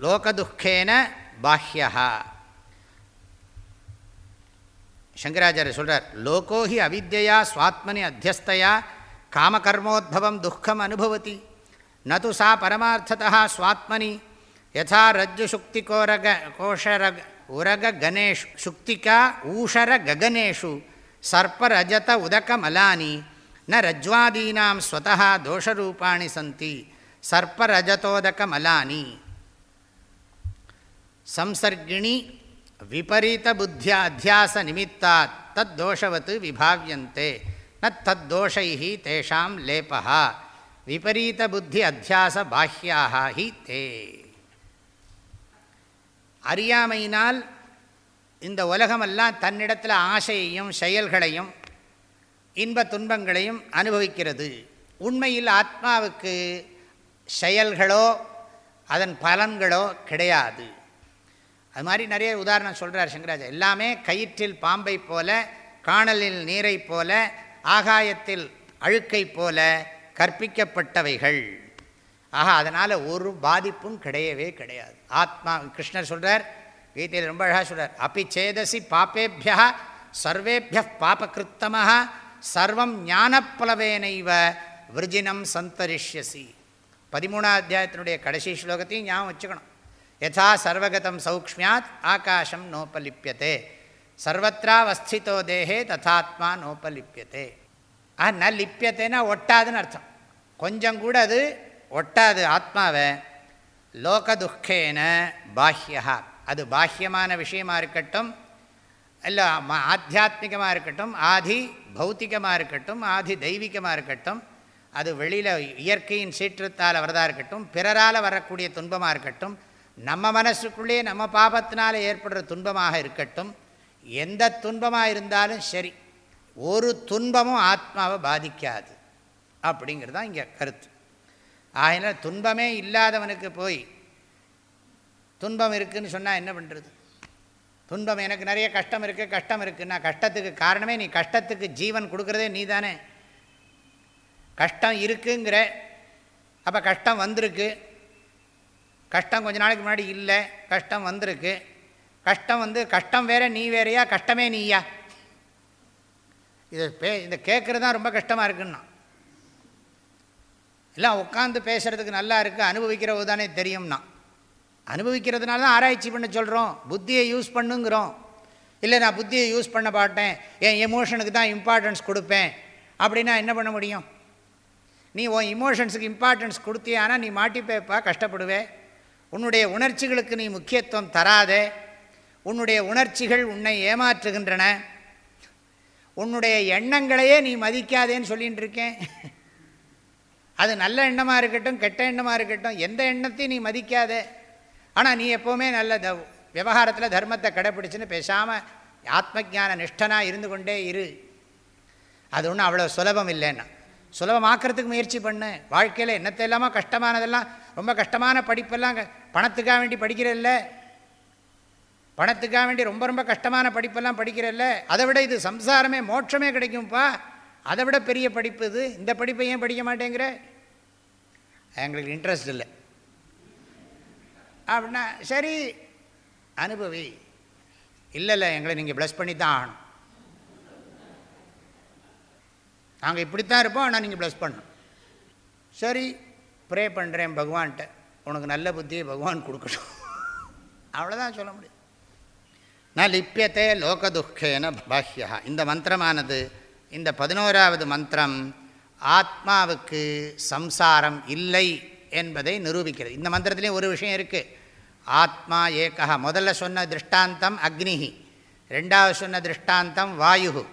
லோகதுக்கேன பாஹ்யா சங்கராச்சாரிய சொல்கிறார் லோகோஹி அவித்யா சுவாத்மனி அத்தியஸ்தையா காமகர்மோத்பவம் துக்கம் அனுபவதி. நது சா பரமார்த்ததா சுவாத்மனி யதா ரஜ்ஜு சுக்தி கோரக கோஷரக உரக கணேஷ் சுக்திகா ஊஷர ககனேஷு சர்ப்பரஜத உதகமலானி ந ரஜ்வாதீனாம் ஸ்வதா தோஷரூபாணி சந்தி சர்ப்பரஜதோதகமலானி. சம்சர்கிணி விபரீத புத்தியா அத்தியாச நிமித்தாத் தத்தோஷவத்து விபாவியந்தே ந தத் தேஷாம் லேபா விபரீத புத்தி அத்தியாச பாஹ்யாக ஹி தே. அறியாமையினால் இந்த உலகமெல்லாம் தன்னிடத்தில் ஆசையையும் செயல்களையும் இன்ப துன்பங்களையும் அனுபவிக்கிறது. உண்மையில் ஆத்மாவுக்கு செயல்களோ அதன் பலன்களோ கிடையாது. அது மாதிரி நிறைய உதாரணம் சொல்கிறார் சங்கராஜா எல்லாமே கயிற்றில் பாம்பை போல காணலில் நீரை போல ஆகாயத்தில் அழுக்கை போல கற்பிக்கப்பட்டவைகள். ஆக அதனால் ஒரு பாதிப்பும் கிடையவே கிடையாது. ஆத்மா கிருஷ்ணர் சொல்கிறார் கீதையில் ரொம்ப அழகாக சொல்கிறார் அப்பி சேதசி பாப்பேபியா சர்வேபிய பாபகிருத்தமாக சர்வம் ஞானப்பலவேனைவ விருஜினம் சந்தரிஷ்யசி. பதிமூணாம் அத்தியாயத்தினுடைய கடைசி ஸ்லோகத்தையும் ஞாபகம் வச்சுக்கணும். யதா சர்வகதம் சௌக்மியாத் ஆகாஷம் நோப்பலிப்பியத்தே சர்வத்திராவஸ்திதோ தேகே ததாத்மா நோபலிப்பியதே ஆ ந லிப்பியத்தைன்னா ஒட்டாதுன்னு அர்த்தம். கொஞ்சம் கூட அது ஒட்டாது ஆத்மாவை. லோகதுக்கேன பாஹ்யா அது பாஹ்யமான விஷயமாக இருக்கட்டும் இல்லை ஆத்தியாத்மிகமாக இருக்கட்டும் ஆதி பௌத்திகமாக இருக்கட்டும் ஆதி தெய்வீகமாக இருக்கட்டும் அது வெளியில் இயற்கையின் சீற்றத்தால் வரதாக இருக்கட்டும் பிறரால் வரக்கூடிய துன்பமாக இருக்கட்டும் நம்ம மனசுக்குள்ளேயே நம்ம பாபத்தினால் ஏற்படுற துன்பமாக இருக்கட்டும் எந்த துன்பமாக இருந்தாலும் சரி ஒரு துன்பமும் ஆத்மாவை பாதிக்காது அப்படிங்கிறது தான் இங்கே கருத்து. அதனால் துன்பமே இல்லாதவனுக்கு போய் துன்பம் இருக்குதுன்னு சொன்னால் என்ன பண்ணுறது துன்பம் எனக்கு நிறைய கஷ்டம் இருக்குது கஷ்டம் இருக்குன்னா கஷ்டத்துக்கு காரணமே நீ கஷ்டத்துக்கு ஜீவன் கொடுக்குறதே நீ தானே கஷ்டம் இருக்குங்கிற அப்போ கஷ்டம் வந்திருக்கு. கஷ்டம் கொஞ்ச நாளைக்கு முன்னாடி இல்லை கஷ்டம் வந்திருக்கு. கஷ்டம் வந்து கஷ்டம் வேற நீ வேறையா கஷ்டமே நீயா? இதை பே இதை கேட்குறது தான் ரொம்ப கஷ்டமாக இருக்குன்னா. எல்லாம் உட்காந்து பேசுகிறதுக்கு நல்லா இருக்குது அனுபவிக்கிறவு தானே தெரியும்னா. அனுபவிக்கிறதுனால தான் ஆராய்ச்சி பண்ண சொல்கிறோம் புத்தியை யூஸ் பண்ணுங்கிறோம். இல்லை நான் புத்தியை யூஸ் பண்ண மாட்டேன் என் எமோஷனுக்கு தான் இம்பார்ட்டன்ஸ் கொடுப்பேன். அப்படின்னா என்ன பண்ண முடியும்? நீ உன் இமோஷன்ஸுக்கு இம்பார்ட்டன்ஸ் கொடுத்தியானா நீ மாட்டிப்பேப்பா கஷ்டப்படுவே. உன்னுடைய உணர்ச்சிகளுக்கு நீ முக்கியத்துவம் தராதே. உன்னுடைய உணர்ச்சிகள் உன்னை ஏமாற்றுகின்றன. உன்னுடைய எண்ணங்களையே நீ மதிக்காதேன்னு சொல்லிகிட்டு இருக்கேன். அது நல்ல எண்ணமாக இருக்கட்டும் கெட்ட எண்ணமாக இருக்கட்டும் எந்த எண்ணத்தையும் நீ மதிக்காத. ஆனால் நீ எப்போவுமே நல்ல த விவகாரத்தில் தர்மத்தை கடைப்பிடிச்சுன்னு பேசாமல் ஆத்ம ஜான நிஷ்டனாக இருந்து கொண்டே இரு. அது ஒன்றும் அவ்வளோ சுலபம் இல்லைன்னா. சுலபமாக்கிறதுக்கு முயற்சி பண்ணு. வாழ்க்கையில் என்னத்தை இல்லாமல் கஷ்டமானதெல்லாம் ரொம்ப கஷ்டமான படிப்பெல்லாம் பணத்துக்காக வேண்டி படிக்கிறதில்ல பணத்துக்காக வேண்டி ரொம்ப ரொம்ப கஷ்டமான படிப்பெல்லாம் படிக்கிறல்ல. அதை விட இது சம்சாரமே மோட்சமே கிடைக்கும்ப்பா அதை விட பெரிய படிப்பு இது. இந்த படிப்பை ஏன் படிக்க மாட்டேங்கிற? எங்களுக்கு இன்ட்ரெஸ்ட் இல்லை. அப்படின்னா சரி அனுபவி. இல்லை இல்லை எங்களை நீங்கள் ப்ளஸ் பண்ணி தான் ஆகணும். நாங்கள் இப்படித்தான் இருப்போம் ஆனால் நீங்கள் ப்ளஸ் பண்ணணும். சரி ப்ரே பண்ணுறேன் பகவான்கிட்ட. உனக்கு நல்ல புத்தியை பகவான் கொடுக்கட்டும். அவ்வளோதான் சொல்ல முடியும். நான் லிப்பியத்தே லோகதுக்கேன பாஹ்யா இந்த மந்திரமானது இந்த பதினோராவது மந்திரம் ஆத்மாவுக்கு சம்சாரம் இல்லை என்பதை நிரூபிக்கிறது. இந்த மந்திரத்துலேயும் ஒரு விஷயம் இருக்குது ஆத்மா ஏகா முதல்ல சொன்ன திருஷ்டாந்தம் அக்னிஹி. ரெண்டாவது சொன்ன திருஷ்டாந்தம் வாயு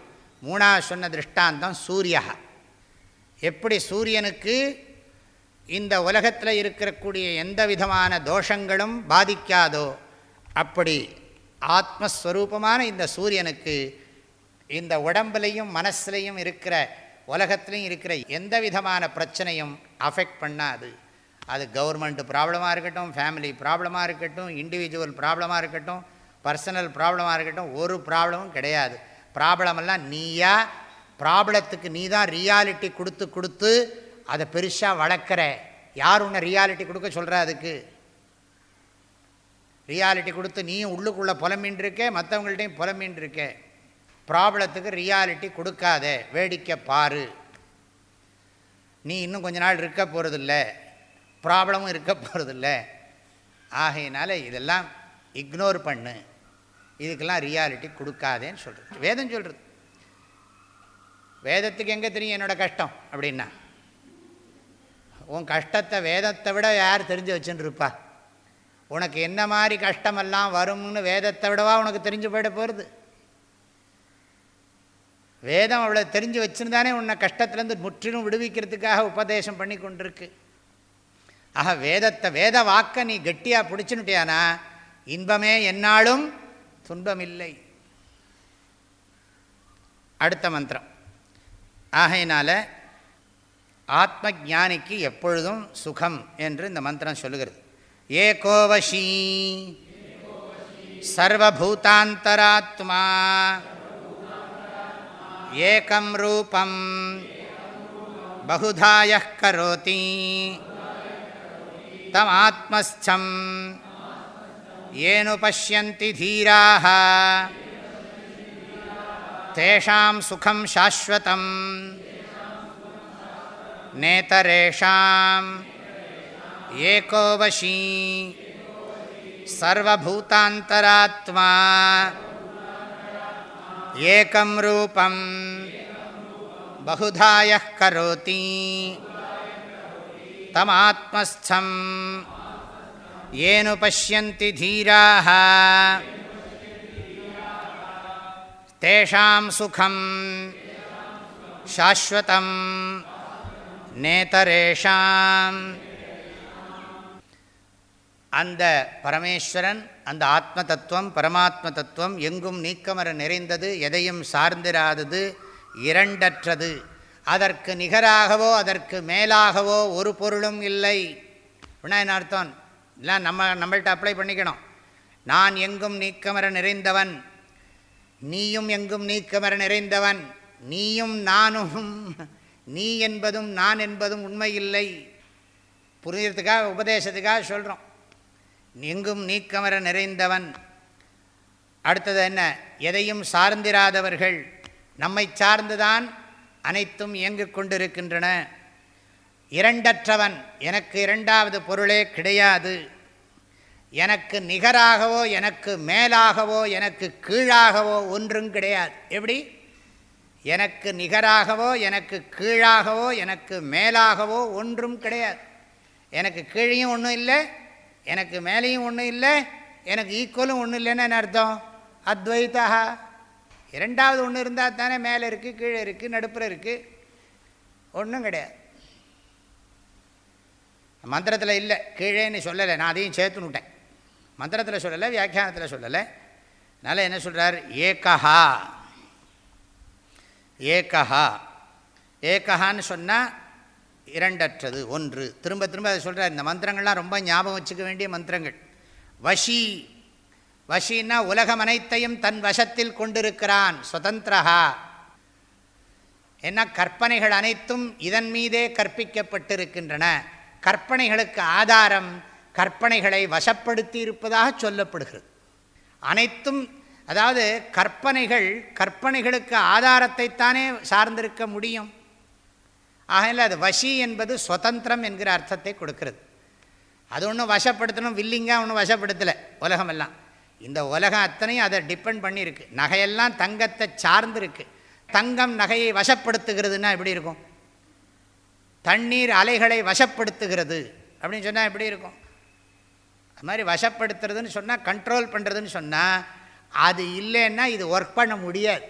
மூணாவது சொன்ன திருஷ்டாந்தம் சூரியா எப்படி சூரியனுக்கு இந்த உலகத்தில் இருக்கக்கூடிய எந்த விதமான தோஷங்களும் பாதிக்காதோ அப்படி ஆத்மஸ்வரூபமான இந்த சூரியனுக்கு இந்த உடம்புலையும் மனசுலையும் இருக்கிற உலகத்துலேயும் இருக்கிற எந்த விதமான பிரச்சனையும் அஃபெக்ட் பண்ணாது. அது கவர்மெண்ட் ப்ராப்ளமாக இருக்கட்டும் ஃபேமிலி ப்ராப்ளமாக இருக்கட்டும் இண்டிவிஜுவல் ப்ராப்ளமாக இருக்கட்டும் பர்சனல் ப்ராப்ளமாக இருக்கட்டும் ஒரு ப்ராப்ளமும் கிடையாது. ப்ராப்ளமெல்லாம் நீயா ப்ராப்ளத்துக்கு நீ தான் ரியாலிட்டி கொடுத்து கொடுத்து அதை பெருசாக வளர்க்குற. யார் உன்னை ரியாலிட்டி கொடுக்க சொல்கிற அதுக்கு? ரியாலிட்டி கொடுத்து நீயும் உள்ளுக்குள்ளே புலம்பின்னு இருக்கே மற்றவங்கள்ட்டையும் புலம்பின்னு இருக்கே. ப்ராப்ளத்துக்கு ரியாலிட்டி கொடுக்காத வேடிக்கை பாரு. நீ இன்னும் கொஞ்ச நாள் இருக்க போகிறதில்ல ப்ராப்ளமும் இருக்க போகிறதில்ல ஆகையினால இதெல்லாம் இக்னோர் பண்ணு. இதுக்கெல்லாம் ரியாலிட்டி கொடுக்காதேன்னு சொல்கிறது வேதம் சொல்கிறது வேதத்துக்கு எங்கே தெரியும் என்னோடய கஷ்டம் அப்படின்னா? உன் கஷ்டத்தை வேதத்தை விட யார் தெரிஞ்சு வச்சுன்னு உனக்கு என்ன மாதிரி கஷ்டமெல்லாம் வரும்னு வேதத்தை விடவா உனக்கு தெரிஞ்சு போயிட போகிறது வேதம் அவ்வளோ தெரிஞ்சு வச்சுருந்தானே உன்னை கஷ்டத்துலேருந்து முற்றிலும் விடுவிக்கிறதுக்காக உபதேசம் பண்ணி கொண்டிருக்கு. ஆக வேதத்தை வேத வாக்க நீ கெட்டியாக பிடிச்சுனுட்டியானா? இன்பமே என்னாலும் துன்பமில்லை. அடுத்த மந்திரம். ஆகையினால் ஆத்ம ஜானிக்கு எப்பொழுதும் சுகம் என்று இந்த மந்திரம் சொல்லுகிறது. ஏகோவஷீ சர்வபூதாந்தராத்மா ஏகம் ரூபம். பகுதாய கரோதி. தம் ஆத்மஸ்தம் ஏனு பசியந்தி தீராக தேஷாம் சுகம் சாஸ்வதம் நேதரேஷாம். ஏகோவஷீ சர்வூதாந்தராத்மா ஏகம் ரூபம். பகுதாய கரோதி. தமாத்மஸ்தம். ஏனு பசியந்தி தீராக தேஷாம் சுகம். சாஸ்வதம். நேதரேஷாம். அந்த பரமேஸ்வரன் அந்த ஆத்ம தத்துவம் பரமாத்ம தத்துவம் எங்கும் நீக்கமர நிறைந்தது எதையும் சார்ந்திராதது இரண்டற்றது. அதற்கு நிகராகவோ அதற்கு மேலாகவோ ஒரு பொருளும் இல்லை. அப்படின்னா என்ன அர்த்தம்? இல்லை நம்ம நம்மள்கிட்ட அப்ளை பண்ணிக்கணும். நான் எங்கும் நீக்கமர நிறைந்தவன் நீயும் எங்கும் நீக்கமர நிறைந்தவன் நீயும் நானும் நீ என்பதும் நான் என்பதும் உண்மையில்லை புரிஞ்சதுக்காக உபதேசத்துக்காக சொல்கிறோம் எங்கும் நீக்கமர நிறைந்தவன். அடுத்தது என்ன? எதையும் சார்ந்திராதவர்கள் நம்மை சார்ந்துதான் அனைத்தும் இயங்கு கொண்டிருக்கின்றன. இரண்டற்றவன் எனக்கு இரண்டாவது பொருளே கிடையாது. எனக்கு நிகராகவோ எனக்கு மேலாகவோ எனக்கு கீழாகவோ ஒன்றும் கிடையாது. எப்படி? எனக்கு நிகராகவோ எனக்கு கீழாகவோ எனக்கு மேலாகவோ ஒன்றும் கிடையாது. எனக்கு கீழையும் ஒன்றும் இல்லை எனக்கு மேலேயும் ஒன்றும் இல்லை எனக்கு ஈக்குவலும் ஒன்றும் இல்லைன்னு என்ன அர்த்தம்? அத்வைத்தா இரண்டாவது ஒன்று இருந்தால் தானே மேலே இருக்குது கீழே இருக்குது நடுப்புற இருக்குது ஒன்றும் கிடையாது. மந்திரத்தில் இல்லை கீழேன்னு சொல்லலை. நான் அதையும் சேர்த்துன்னு விட்டேன் மந்திரத்தில் சொல்லலை வியாக்கியானத்தில் சொல்லலை. அதனால் என்ன சொல்கிறார் ஏகஹா. ஏகஹா. ஏகஹான்னு சொன்னால் இரண்டற்றது. ஒன்று திரும்ப திரும்ப அதை சொல்கிறார் இந்த மந்திரங்கள்லாம் ரொம்ப ஞாபகம் வச்சுக்க வேண்டிய மந்திரங்கள். வஷி வஷின்னா உலகம் அனைத்தையும் தன் வசத்தில் கொண்டிருக்கிறான் சுதந்திரஹா. ஏன்னா கற்பனைகள் அனைத்தும் இதன் மீதே கற்பிக்கப்பட்டிருக்கின்றன. கற்பனைகளுக்கு ஆதாரம் கற்பனைகளை வசப்படுத்தி இருப்பதாக சொல்லப்படுகிறது. அனைத்தும் அதாவது கற்பனைகள் கற்பனைகளுக்கு ஆதாரத்தைத்தானே சார்ந்திருக்க முடியும்? ஆகையில் அது வசி என்பது சுதந்திரம் என்கிற அர்த்தத்தை கொடுக்கறது. அது ஒன்றும் வசப்படுத்தணும் வில்லிங்காக ஒன்றும் வசப்படுத்தலை உலகமெல்லாம். இந்த உலகம் அத்தனையும் அதை டிபெண்ட் பண்ணியிருக்கு. நகையெல்லாம் தங்கத்தை சார்ந்துருக்கு. தங்கம் நகையை வசப்படுத்துகிறதுன்னா எப்படி இருக்கும்? தண்ணீர் அலைகளை வசப்படுத்துகிறது. அப்படின்னு சொன்னால் எப்படி இருக்கும்? அது மாதிரி வசப்படுத்துறதுன்னு சொன்னால் கண்ட்ரோல் பண்ணுறதுன்னு சொன்னால் அது இல்லைன்னா இது ஒர்க் பண்ண முடியாது.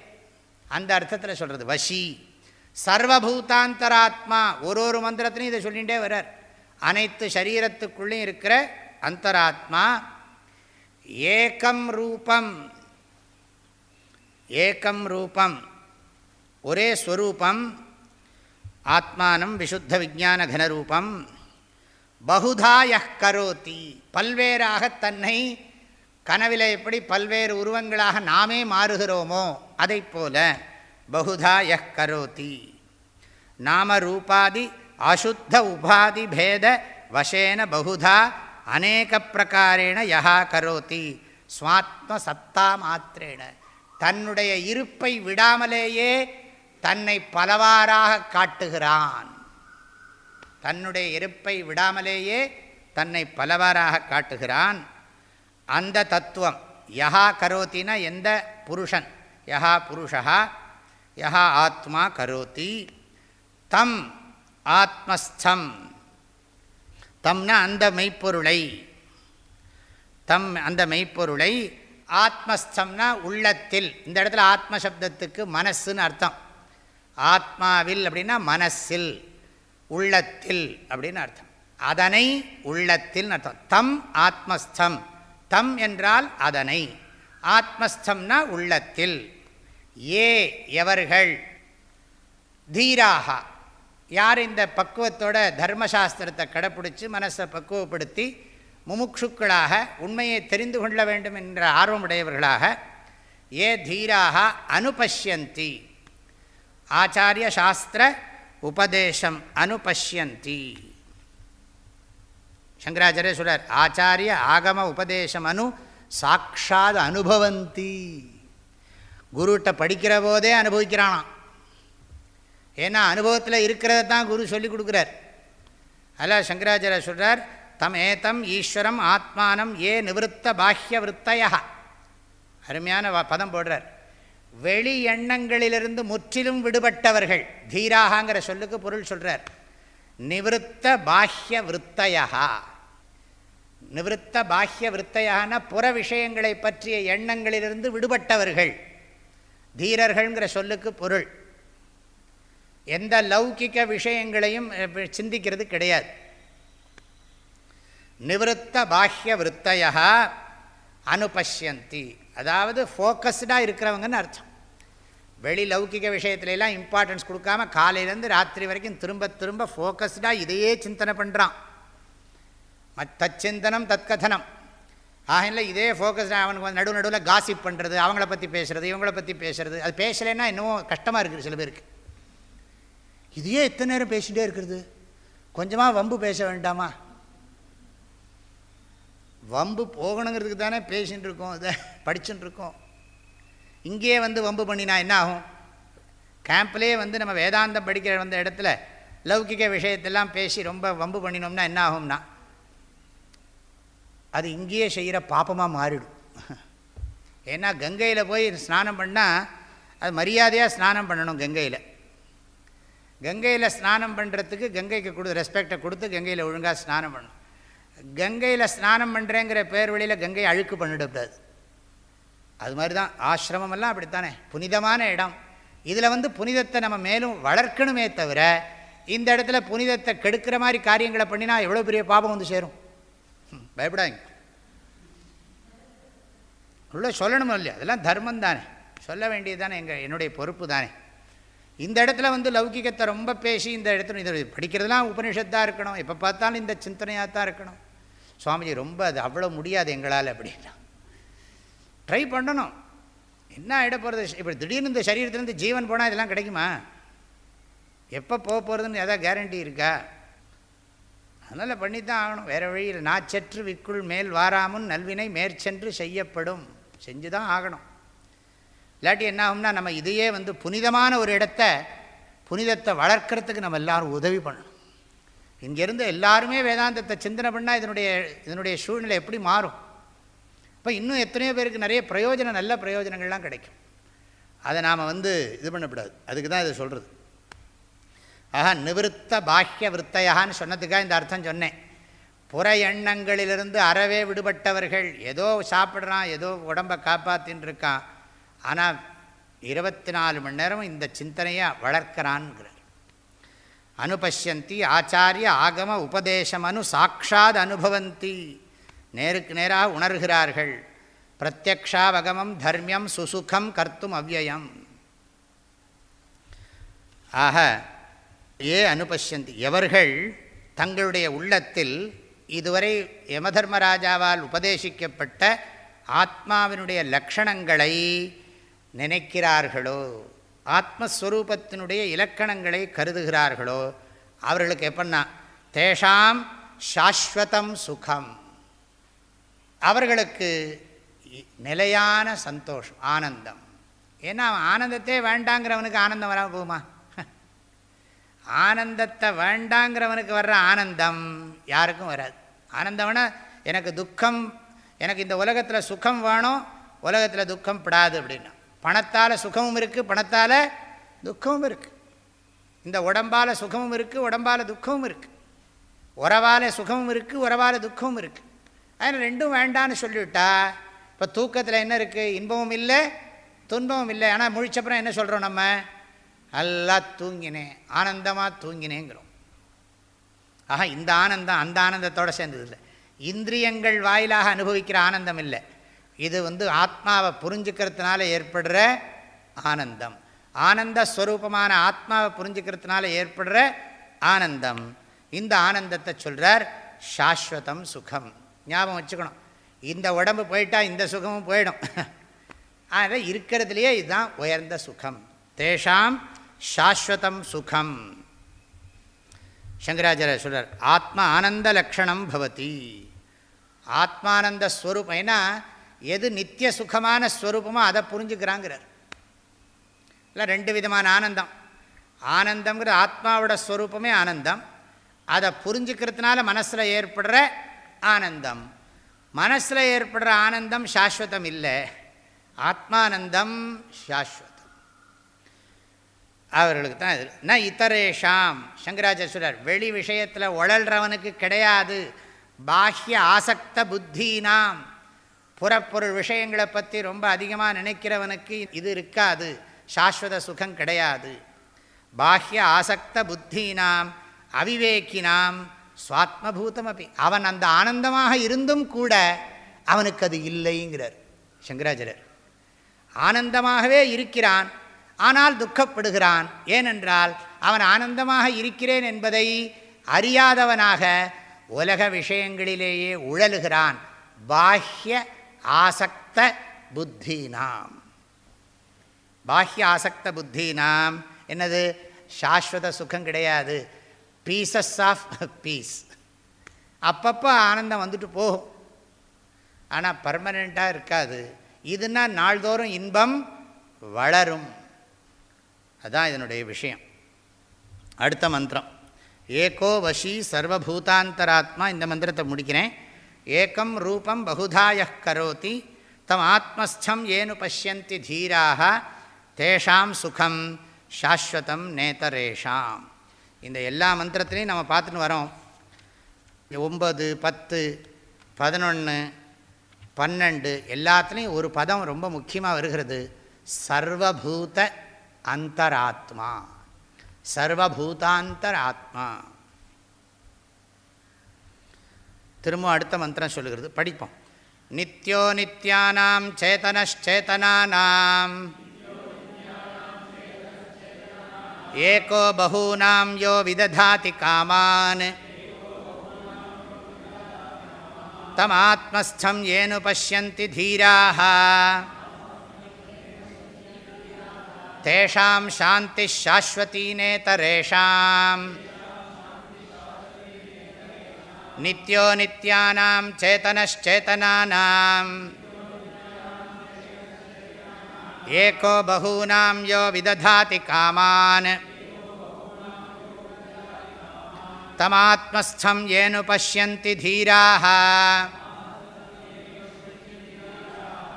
அந்த அர்த்தத்தில் சொல்கிறது வசி சர்வபூதாந்தராத்மா. ஒரு ஒரு மந்திரத்திலையும் இதை சொல்லிகிட்டே வர்றார். அனைத்து சரீரத்துக்குள்ளேயும் இருக்கிற அந்தராத்மா ஏகம் ரூபம். ஏகம் ரூபம். ஒரே ஸ்வரூபம். ஆத்மானம் விசுத்த விஜான கனரூபம். பகுதாய கரோத்தி பல்வேறாக தன்னை கனவில் எப்படி பல்வேறு உருவங்களாக நாமே மாறுகிறோமோ அதை போல பகுதா யஹ் கரோதி நாம ரூபாதி அசுத்த உபாதி பேத வசேன பகுதா அநேக பிரகாரேண யஹா கரோதி சுவாத்ம சத்தா மாத்திரேன தன்னுடைய இருப்பை விடாமலேயே தன்னை பலவாறாக காட்டுகிறான்। தன்னுடைய இருப்பை விடாமலேயே தன்னை பலவாறாக காட்டுகிறான்। அந்த தத்துவம் யஹா கரோத்தினா எந்த புருஷன் யஹா புருஷா யா ஆத்மா கரோத்தி தம் ஆத்மஸ்தம். தம்னா அந்த மெய்ப்பொருளை. தம் அந்த மெய்ப்பொருளை ஆத்மஸ்தம்னா உள்ளத்தில். இந்த இடத்துல ஆத்ம சப்தத்துக்கு மனசுன்னு அர்த்தம். ஆத்மாவில் அப்படின்னா மனசில் உள்ளத்தில் அப்படின்னு அர்த்தம். அதனை உள்ளத்தில் அர்த்தம். தம் ஆத்மஸ்தம். தம் என்றால் அதனை. ஆத்மஸ்தம்னா உள்ளத்தில். ஏ எவர்கள்? தீராகா. யார் இந்த பக்குவத்தோட தர்மசாஸ்திரத்தை கடைப்பிடிச்சி மனசை பக்குவப்படுத்தி முமுட்சுக்களாக உண்மையை தெரிந்து கொள்ள வேண்டும் என்ற ஆர்வமுடையவர்களாக ஏ தீராக அனுபஷ்யந்தி. ஆச்சாரிய சாஸ்திர உபதேசம் அனுபஷ்யந்தி. சங்கராச்சாரிய சொல்றார் ஆச்சாரிய ஆகம உபதேசம் அனு சாட்சாத் அனுபவந்தி. குருகிட்ட படிக்கிற போதே அனுபவிக்கிறானாம். ஏன்னா அனுபவத்தில் இருக்கிறத தான் குரு சொல்லி கொடுக்குறார். அதில் சங்கராச்சாரிய சொல்கிறார் தம் ஏதம் ஈஸ்வரம் ஆத்மானம் ஏ நிவத்த பாஹ்ய விற்த்தையா அருமையான பதம் போடுறார். வெளி எண்ணங்களிலிருந்து முற்றிலும் விடுபட்டவர்கள் தீராகங்கிற சொல்லுக்கு பொருள் சொல்கிறார் நிவத்த பாஹ்ய விற்த்தையா நிவத்த பாஹ்ய விற்த்தையான புற விஷயங்களை பற்றிய எண்ணங்களிலிருந்து விடுபட்டவர்கள். தீரர்கள்ங்கிற சொல்லுக்கு பொருள். எந்த லௌகிக்க விஷயங்களையும் சிந்திக்கிறது கிடையாது. நிவத்த பாஹ்ய விற்த்தையா அனுபஷ்யந்தி. அதாவது ஃபோக்கஸ்டாக இருக்கிறவங்கன்னு அர்த்தம். வெளி லௌகிக விஷயத்துலலாம் இம்பார்ட்டன்ஸ் கொடுக்காம காலையிலேருந்து ராத்திரி வரைக்கும் திரும்ப திரும்ப ஃபோக்கஸ்டாக இதையே சிந்தனை பண்ணுறான் தச்சிந்தனம் தற்கதனம் ஆகில இதே ஃபோக்கஸ் அவனுக்கு வந்து நடுவு நடுவில் காசிப் பண்ணுறது அவங்கள பற்றி பேசுகிறது இவங்கள பற்றி பேசுகிறது அது பேசலைன்னா இன்னும் கஷ்டமாக இருக்குது சில பேருக்கு. இதையே எத்தனை நேரம் பேசிகிட்டே இருக்கிறது. கொஞ்சமாக வம்பு பேச வேண்டாமா? வம்பு போகணுங்கிறதுக்கு தானே பேசின்னு இருக்கோம் இதை படிச்சுட்டு இருக்கோம். இங்கேயே வந்து வம்பு பண்ணினா என்ன ஆகும்? கேம்ப்லேயே வந்து நம்ம வேதாந்தம் படிக்கிற வந்த இடத்துல லௌகிக விஷயத்தெல்லாம் பேசி ரொம்ப வம்பு பண்ணினோம்னா என்ன ஆகும்னா அது இங்கேயே செய்கிற பாப்பமாக மாறிடும். ஏன்னா கங்கையில் போய் ஸ்நானம் பண்ணால் அது மரியாதையாக ஸ்நானம் பண்ணணும் கங்கையில். கங்கையில் ஸ்நானம் பண்ணுறதுக்கு கங்கைக்கு கொடு ரெஸ்பெக்டை கொடுத்து கங்கையில் ஒழுங்காக ஸ்நானம் பண்ணணும். கங்கையில் ஸ்நானம் பண்ணுறேங்கிற பேர் வழியில் கங்கையை அழுக்கு பண்ணிடக்கூடாது அது மாதிரி தான் ஆசிரமமெல்லாம் அப்படித்தானே? புனிதமான இடம். இதில் வந்து புனிதத்தை நம்ம மேலும் வளர்க்கணுமே தவிர இந்த இடத்துல புனிதத்தை கெடுக்கிற மாதிரி காரியங்களை பண்ணினா எவ்வளோ பெரிய பாபம் வந்து சேரும்? பயப்படாங்க உள்ள சொல்லணும் இல்லையா? அதெல்லாம் தர்மம் தானே. சொல்ல வேண்டியது தானே. எங்கள் என்னுடைய பொறுப்பு தானே. இந்த இடத்துல வந்து லௌகிகத்தை ரொம்ப பேசி இந்த இடத்துல இது படிக்கிறதுலாம் உபனிஷத்தாக இருக்கணும். எப்போ பார்த்தாலும் இந்த சிந்தனையாக தான் இருக்கணும். சுவாமிஜி ரொம்ப அது அவ்வளோ முடியாது எங்களால் அப்படின்னா. ட்ரை பண்ணணும். என்ன ஆகிட போகிறது இப்போ திடீர்னு இந்த சரீரத்துலேருந்து ஜீவன் போனால் இதெல்லாம் கிடைக்குமா? எப்போ போக போகிறதுன்னு எதாவது கேரண்டி இருக்கா? அதனால் பண்ணி தான் ஆகணும். வேறு வழியில் நாச்சற்று விக்குள் மேல் வாராமுன் நல்வினை மேற்சென்று செய்யப்படும். செஞ்சு தான் ஆகணும். இல்லாட்டி என்ன ஆகும்னா நம்ம இதையே வந்து புனிதமான ஒரு இடத்த புனிதத்தை வளர்க்குறதுக்கு நம்ம எல்லோரும் உதவி பண்ணணும். இங்கேருந்து எல்லாருமே வேதாந்தத்தை சிந்தனை பண்ணால் இதனுடைய இதனுடைய சூழ்நிலை எப்படி மாறும்? இப்போ இன்னும் எத்தனையோ பேருக்கு நிறைய பிரயோஜனம் நல்ல பிரயோஜனங்கள்லாம் கிடைக்கும். அதை நாம் வந்து இது பண்ணக்கூடாது. அதுக்கு தான் இதை சொல்கிறது ஆஹா நிவிருத்த பாஹ்ய விற்த்தையான்னு சொன்னதுக்காக இந்த அர்த்தம் சொன்னேன். புற எண்ணங்களிலிருந்து அறவே விடுபட்டவர்கள் ஏதோ சாப்பிட்றான் ஏதோ உடம்பை காப்பாற்றின்னு இருக்கான். ஆனால் இருபத்தி நாலு மணி நேரம் இந்த சிந்தனையை வளர்க்கிறான்ங்கிறார். அனுபஷ்யந்தி ஆச்சாரிய ஆகம உபதேசம் அனு சாட்சாத் அனுபவந்தி. நேருக்கு நேராக உணர்கிறார்கள். பிரத்யக்ஷாவகமம் தர்மியம் சுசுகம் கர்த்தும் அவ்வயம். ஆக ஏ அனுபஷ்யந்தி. எவர்கள் தங்களுடைய உள்ளத்தில் இதுவரை யமதர்மராஜாவால் உபதேசிக்கப்பட்ட ஆத்மாவினுடைய லக்ஷணங்களை நினைக்கிறார்களோ ஆத்மஸ்வரூபத்தினுடைய இலக்கணங்களை கருதுகிறார்களோ அவர்களுக்கு எப்படின்னா தேஷாம் சாஸ்வதம் சுகம். அவர்களுக்கு நிலையான சந்தோஷம் ஆனந்தம். ஏன்னா ஆனந்தத்தே வேண்டாங்கிறவனுக்கு ஆனந்தம் வராமல் போகுமா? ஆனந்தத்தை வேண்டாங்கிறவனுக்கு வர்ற ஆனந்தம் யாருக்கும் வராது. ஆனந்தம்னா எனக்கு துக்கம் எனக்கு இந்த உலகத்தில் சுகம் வேணும் உலகத்தில் துக்கம் படாது அப்படின்னா. பணத்தால் சுகமும் இருக்குது பணத்தால் துக்கமும் இருக்குது இந்த உடம்பால் சுகமும் இருக்குது உடம்பால் துக்கமும் இருக்குது உறவால் சுகமும் இருக்குது உறவால் துக்கமும் இருக்குது அதனால் ரெண்டும் வேண்டான்னு சொல்லிவிட்டா இப்போ தூக்கத்தில் என்ன இருக்குது இன்பமும் இல்லை துன்பமும் இல்லை. ஆனால் முழிச்சப்புறம் என்ன சொல்கிறோம் நம்ம? நல்லா தூங்கினேன் ஆனந்தமாக தூங்கினேங்கிறோம். ஆஹா இந்த ஆனந்தம் அந்த ஆனந்தத்தோடு சேர்ந்தது இல்லை. இந்திரியங்கள் வாயிலாக அனுபவிக்கிற ஆனந்தம் இல்லை. இது வந்து ஆத்மாவை புரிஞ்சுக்கிறதுனால ஏற்படுற ஆனந்தம். ஆனந்த ஸ்வரூபமான ஆத்மாவை புரிஞ்சுக்கிறதுனால ஏற்படுற ஆனந்தம். இந்த ஆனந்தத்தை சொல்கிறார் சாஸ்வதம் சுகம். ஞாபகம் வச்சுக்கணும். இந்த உடம்பு போயிட்டால் இந்த சுகமும் போயிடும். ஆனால் இருக்கிறதுலையே இதுதான் உயர்ந்த சுகம். தேஷாம் சாஸ்வதம் சுகம். சங்கராச்சார சொல்கிறார் ஆத்மா ஆனந்த லக்ஷணம் பவதி. ஆத்மானந்த ஸ்வரூபம் ஏன்னா எது நித்திய சுகமான ஸ்வரூபமோ அதை புரிஞ்சுக்கிறாங்கிறார். இல்லை ரெண்டு விதமான ஆனந்தம். ஆனந்தங்கிற ஆத்மாவோட ஸ்வரூபமே ஆனந்தம். அதை புரிஞ்சுக்கிறதுனால மனசில் ஏற்படுற ஆனந்தம். மனசில் ஏற்படுற ஆனந்தம் சாஸ்வதம் இல்லை. ஆத்மானந்தம் சாஸ்வ அவர்களுக்கு தான் இது. ந இத்தரேஷாம். சங்கராச்சாரியர் வெளி விஷயத்தில் உழல்றவனுக்கு கிடையாது. பாஹ்ய ஆசக்த புத்தீனாம். புறப்பொருள் விஷயங்களை பற்றி ரொம்ப அதிகமாக நினைக்கிறவனுக்கு இது இருக்காது. சாஸ்வத சுகம் கிடையாது. பாஹ்ய ஆசக்த புத்தீனாம். அவிவேக்கினாம் சுவாத்மபூதம் அப்படி அவன் அந்த ஆனந்தமாக இருந்தும் கூட அவனுக்கு அது இல்லைங்கிறார் சங்கராச்சாரியர். ஆனந்தமாகவே இருக்கிறான். ஆனால் துக்கப்படுகிறான். ஏனென்றால் அவன் ஆனந்தமாக இருக்கிறேன் என்பதை அறியாதவனாக உலக விஷயங்களிலேயே உழலுகிறான். பாஹ்ய ஆசக்த புத்தினாம். பாஹ்ய ஆசக்த புத்தினாம். என்னது? சாஸ்வத சுகம் கிடையாது. பீசஸ் ஆஃப் பீஸ் அப்பப்போ ஆனந்தம் வந்துட்டு போகும். ஆனால் பர்மனெண்ட்டாக இருக்காது. இதுனா நாள்தோறும் இன்பம் வளரும். அதுதான் இதனுடைய விஷயம். அடுத்த மந்திரம். ஏகோ வசி சர்வபூதாந்தராத்மா இந்த மந்திரத்தை முடிக்கிறேன். ஏக்கம் ரூபம் பகுதாய கரோதி தம் ஆத்மஸ்தம் ஏனு பசியந்தி தீராக தேஷாம் சுகம் சாஸ்வதம் நேதரேஷாம். இந்த எல்லா மந்திரத்திலையும் நம்ம பார்த்துட்டு வரோம். ஒம்பது பத்து பதினொன்று பன்னெண்டு எல்லாத்துலேயும் ஒரு பதம் ரொம்ப முக்கியமாக வருகிறது. சர்வபூத அந்தராத்மா சர்வபூதாந்தர் ஆத்மா திரும்ப அடுத்த மந்திரம் சொல்லுகிறது படிப்போம் நித்யோ நித்யானாம் சேதனச்சேதனானாம் ஏகோ பகூனாம் யோ விததாதி காமான் தமாத்மஸ்தம் ஏனு பசியந்தி தீராக தேஷாம் சாந்தி சாஸ்வதி நேதரேஷாம் நித்யோ நித்யானாம் சேதனச்சேதனானாம் ஏகோ பகூனாம் யோ விததாதி காமான். தமாத்மஸ்தம் ஏனு பசியந்தி தீராக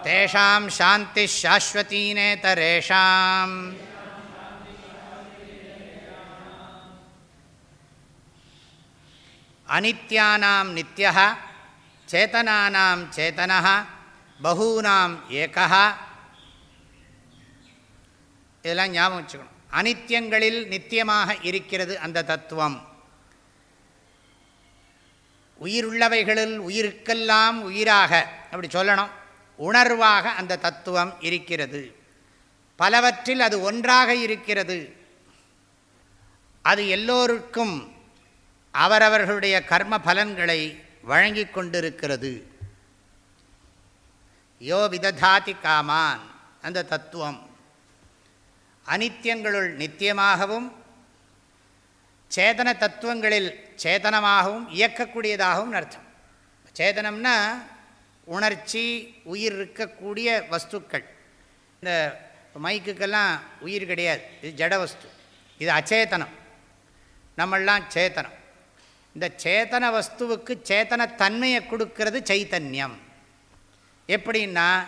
தேஷாம் சாந்தி சாஸ்வதி நேதரேஷாம் அனித்யானாம் நித்யா சேதனானாம் சேதனா பகூனாம் ஏகா இதெல்லாம் ஞாபகம் வச்சுக்கணும். அனித்தியங்களில் நித்தியமாக இருக்கிறது அந்த தத்துவம். உயிருள்ளவைகளில் உயிருக்கெல்லாம் உயிராக அப்படி சொல்லணும். உணர்வாக அந்த தத்துவம் இருக்கிறது. பலவற்றில் அது ஒன்றாக இருக்கிறது. அது எல்லோருக்கும் அவரவர்களுடைய கர்ம பலன்களை வழங்கி கொண்டிருக்கிறது. யோ விததாதி காமான் அந்த தத்துவம். அனித்தியங்களுள் நித்தியமாகவும் சேதன தத்துவங்களில் சேதனமாகவும் இயக்கக்கூடியதாகவும் அர்த்தம். சேதனம்னா உணர்ச்சி உயிர் இருக்கக்கூடிய வஸ்துக்கள். இந்த மைக்குக்கெல்லாம் உயிர் கிடையாது. இது ஜட வஸ்து. இது அச்சேதனம். நம்மெல்லாம் சேத்தனம். இந்த சேத்தன வஸ்துவுக்கு சேத்தன தன்மையை கொடுக்கறது சைத்தன்யம். எப்படின்னா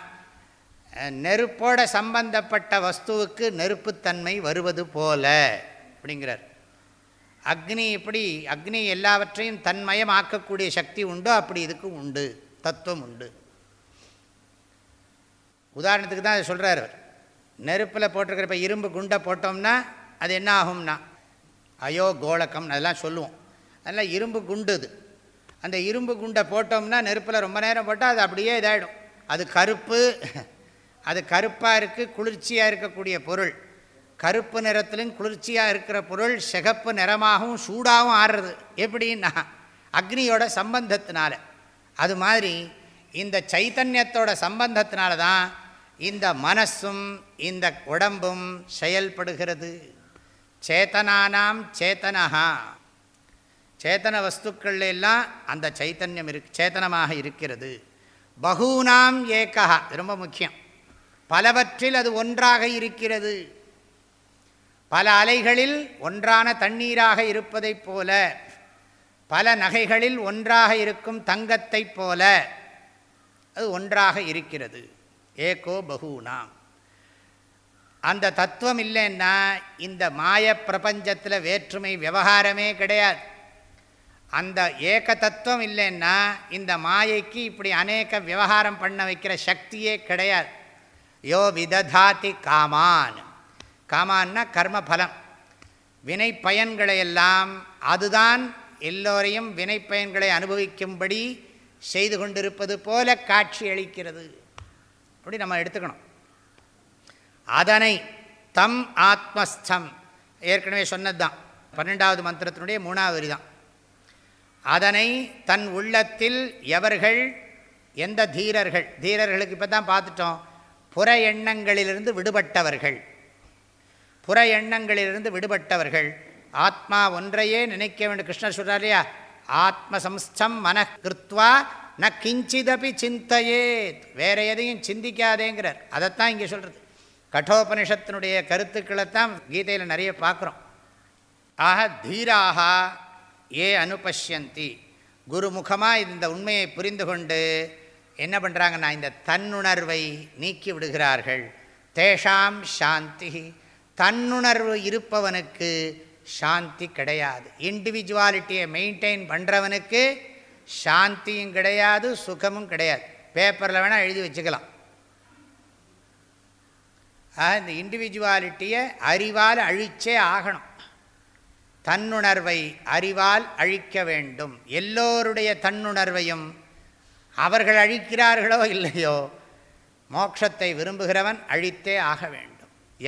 நெருப்போட சம்பந்தப்பட்ட வஸ்துவுக்கு நெருப்புத்தன்மை வருவது போல அப்படிங்கிறார். அக்னி இப்படி அக்னி எல்லாவற்றையும் தன்மயமாக்கக்கூடிய சக்தி உண்டோ அப்படி இதுக்கு உண்டு. தத்துவம் உண்டு உதாரணத்துக்கு தான் அதை சொல்கிறார் அவர். நெருப்பில் போட்டிருக்கிறப்ப இரும்பு குண்டை போட்டோம்னா அது என்ன ஆகும்னா? அயோ கோலக்கம் அதெல்லாம் சொல்லுவோம். அதெல்லாம் இரும்பு குண்டு அது. அந்த இரும்பு குண்டை போட்டோம்னா நெருப்பில் ரொம்ப நேரம் போட்டால் அது அப்படியே இதாகிடும் அது கருப்பு அது கருப்பாக இருக்குது குளிர்ச்சியாக இருக்கக்கூடிய பொருள். கருப்பு நிறத்திலும் குளிர்ச்சியாக இருக்கிற பொருள் சிகப்பு நிறமாகவும் சூடாகவும் ஆடுறது எப்படின்னா அக்னியோட சம்பந்தத்தினால. அது மாதிரி இந்த சைத்தன்யத்தோட சம்பந்தத்தினால தான் இந்த மனசும் இந்த உடம்பும் செயல்படுகிறது. சேத்தனானாம் சேத்தனஹா. சேத்தன வஸ்துக்கள் எல்லாம் அந்த சைத்தன்யம் இரு சேத்தனமாக இருக்கிறது. பகூனாம் ஏக்கா ரொம்ப முக்கியம். பலவற்றில் அது ஒன்றாக இருக்கிறது. பல அலைகளில் ஒன்றான தண்ணீராக இருப்பதைப் போல பல நகைகளில் ஒன்றாக இருக்கும் தங்கத்தைப் போல அது ஒன்றாக இருக்கிறது. ஏகோ பகூனாம். அந்த தத்துவம் இல்லைன்னா இந்த மாய பிரபஞ்சத்தில் வேற்றுமை விவகாரமே கிடையாது. அந்த ஏக தத்துவம் இல்லைன்னா இந்த மாயைக்கு இப்படி அநேக விவகாரம் பண்ண வைக்கிற சக்தியே கிடையாது. யோ விததாதி காமான். காமான்னா கர்ம பலம். வினை பயன்களை எல்லாம் அதுதான் எல்லோரையும் வினை பயன்களை அனுபவிக்கும்படி செய்து கொண்டிருப்பது போல காட்சி அளிக்கிறது. அப்படி நம்ம எடுத்துக்கணும். அதனை தம் ஆத்மஸ்தம் ஏற்கனவே சொன்னது தான் பன்னெண்டாவது மந்திரத்தினுடைய மூணாவது தான் அதனை தன் உள்ளத்தில் எவர்கள் எந்த தீரர்கள் தீரர்களுக்கு இப்போ தான் பார்த்துட்டோம் புற எண்ணங்களிலிருந்து விடுபட்டவர்கள். புற எண்ணங்களிலிருந்து விடுபட்டவர்கள். ஆத்மா ஒன்றையே நினைக்க வேண்டும். கிருஷ்ணர் சொல்கிறார் இல்லையா? ஆத்மசம்ஸ்தம் மனக்கிருத்வா ந கிஞ்சிதபி சிந்தையே வேற எதையும் சிந்திக்காதேங்கிறார். அதைத்தான் இங்கே சொல்கிறது கட்டோபனிஷத்தினுடைய கருத்துக்களைத்தான் கீதையில் நிறைய பார்க்குறோம். ஆக தீராக ஏ அனுபஷ்யந்தி. குருமுகமாக இந்த உண்மையை புரிந்து கொண்டு என்ன பண்ணுறாங்கன்னா இந்த தன்னுணர்வை நீக்கி விடுகிறார்கள். தேஷாம் சாந்தி தன்னுணர்வு இருப்பவனுக்கு சாந்தி கிடையாது. இண்டிவிஜுவாலிட்டியை மெயின்டைன் பண்ணுறவனுக்கு சாந்தியும் கிடையாது சுகமும் கிடையாது. பேப்பரில் வேணால் எழுதி வச்சுக்கலாம். இந்த இண்டிவிஜுவாலிட்டியை அறிவால் அழிச்சே ஆகணும். தன்னுணர்வை அறிவால் அழிக்க வேண்டும். எல்லோருடைய தன்னுணர்வையும் அவர்கள் அழிக்கிறார்களோ இல்லையோ மோட்சத்தை விரும்புகிறவன் அழித்தே ஆக வேண்டும்.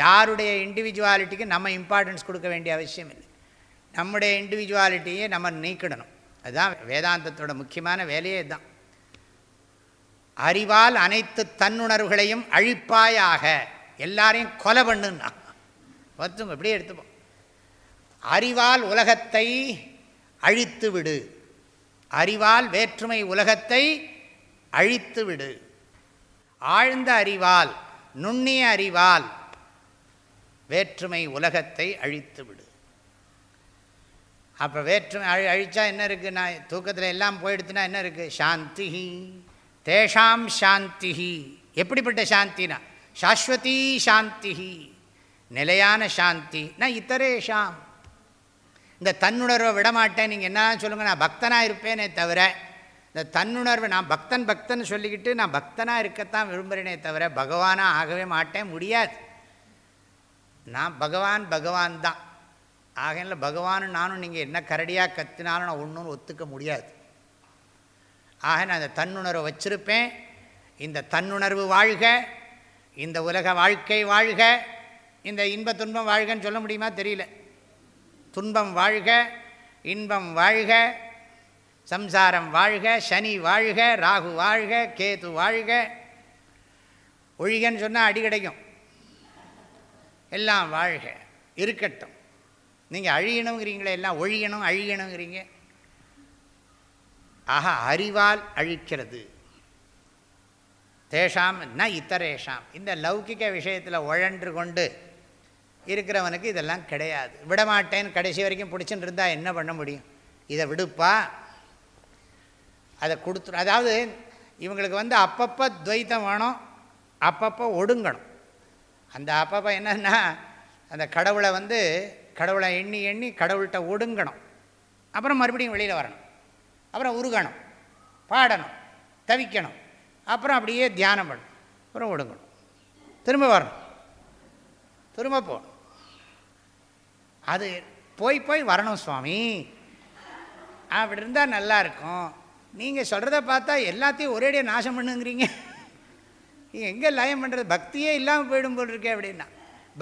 யாருடைய இண்டிவிஜுவாலிட்டிக்கு நம்ம இம்பார்ட்டன்ஸ் கொடுக்க வேண்டிய அவசியம் இல்லை. நம்முடைய இண்டிவிஜுவாலிட்டியை நம்ம நீக்கிடணும். அதுதான் வேதாந்தத்தோட முக்கியமான வேலையே இதுதான். அறிவால் அனைத்து தன்னுணர்வுகளையும் அழிப்பாயாக எல்லாரையும் கொலை பண்ணுன்னா ஒருத்தவங்க எப்படியே எடுத்துப்போம் அறிவால் உலகத்தை அழித்து விடு அறிவால் வேற்றுமை உலகத்தை அழித்து விடு ஆழ்ந்த அறிவால் நுண்ணிய அறிவால் வேற்றுமை உலகத்தை அழித்து விடு. அப்போ வேற்றுமை அழி அழித்தா என்ன இருக்குது நான் தூக்கத்தில் எல்லாம் போயிடுத்துனா என்ன இருக்குது சாந்தி தேஷாம் சாந்தி எப்படிப்பட்ட சாந்தினா? சாஸ்வதி சாந்தி நிலையான சாந்தி. நான் இத்தரேஷாம் இந்த தன்னுணர்வை விடமாட்டேன். நீங்கள் என்ன சொல்லுங்கள் நான் பக்தனாக இருப்பேனே தவிர இந்த தன்னுணர்வை நான் பக்தன் பக்தன் சொல்லிக்கிட்டு நான் பக்தனாக இருக்கத்தான் விரும்புகிறேனே தவிர பகவானாக ஆகவே மாட்டேன். முடியாது. நான் பகவான் பகவான் தான். ஆகையில் பகவான் நானும் நீங்கள் என்ன கரடியாக கத்தினாலும் நான் ஒன்றும் ஒத்துக்க முடியாது. ஆக நான் அந்த தன்னுணர்வை வச்சுருப்பேன். இந்த தன்னுணர்வு வாழ்க இந்த உலக வாழ்க்கை வாழ்க இந்த இன்ப துன்பம் வாழ்கன்னு சொல்ல முடியுமா தெரியல. துன்பம் வாழ்க இன்பம் வாழ்க சம்சாரம் வாழ்க சனி வாழ்க ராகு வாழ்க கேது வாழ்க. ஒழிகன்னு சொன்னால் அடி கிடைக்கும் எல்லாம் வாழ்க. இருக்கட்டும். நீங்கள் அழியணுங்கிறீங்களே எல்லாம் ஒழியணும் அழியணுங்கிறீங்க. ஆஹா அறிவால் அழிக்கிறது. தேஷாம் ந இத்தரேஷாம். இந்த லௌகிக விஷயத்தில் உழன்று கொண்டு இருக்கிறவனுக்கு இதெல்லாம் கிடையாது. விடமாட்டேன்னு கடைசி வரைக்கும் பிடிச்சின்னு இருந்தால் என்ன பண்ண முடியும்? இதை விடுப்பா? அதை கொடுத்துரும் அதாவது இவங்களுக்கு வந்து அப்பப்போ துவைத்தம் வேணும் அப்பப்போ ஒடுங்கணும். அந்த அப்பப்போ என்னென்னா அந்த கடவுளை வந்து கடவுளை எண்ணி எண்ணி கடவுள்கிட்ட ஒடுங்கணும். அப்புறம் மறுபடியும் வெளியில் வரணும். அப்புறம் உருகணும். பாடணும். தவிக்கணும். அப்புறம் அப்படியே தியானம் பண்ணணும். அப்புறம் ஒடுங்கணும். திரும்ப வரணும். திரும்ப போகணும். அது போய் போய் வரணும் சுவாமி. அப்படி இருந்தால் நல்லாயிருக்கும் நீங்கள் சொல்கிறத பார்த்தா எல்லாத்தையும் ஒரேடியாக நாசம் பண்ணுங்கிறீங்க. எங்கே லயம் பண்ணுறது பக்தியே இல்லாமல் போயிடும் போல் இருக்கே அப்படின்னா.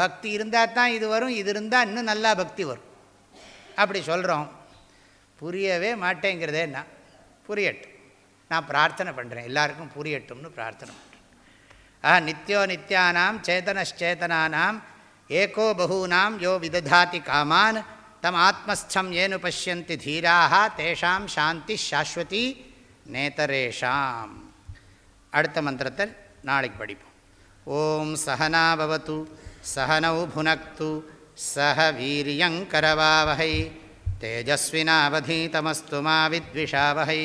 பக்தி இருந்தால் தான் இது வரும் இது இருந்தால் இன்னும் நல்லா பக்தி வரும். அப்படி சொல்கிறோம் புரியவே மாட்டேங்கிறதே நான் புரியட்டும். நான் பிரார்த்தனை பண்ணுறேன் எல்லாருக்கும் புரியட்டும்னு பிரார்த்தனை பண்ணுறேன் ஆ நித்தியோ நித்யானாம் சேதனச்சேதனானாம் ஏகோ பகூனாம் யோ விததாதி காமான் தம் ஆத்மஸ்தம் ஏனு பசியந்தி தீராக தேஷாம் சாந்தி சாஸ்வதி நேதரேஷாம். அடுத்த மந்திரத்தை நாளைக்கு படிப்போம். ஓம் சகனாபவத்து சகனௌ புனக்து சக வீரியங்கரவாவகை தேஜஸ்வினாவதீதமஸ்து மாவித்விஷாவகை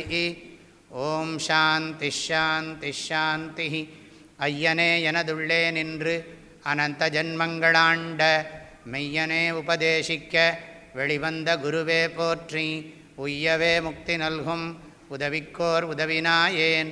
ஓம் சாந்தி ஷாந்தி ஷாந்தி. ஐயனே எனதுள்ளே நின்று அனந்த ஜன்மங்களாண்ட மெய்யனே உபதேசிக்க வெளிவந்த குருவே போற்றி உய்யவே முக்தி நல்கும் உதவிக்கோர் உதவினாயேன்.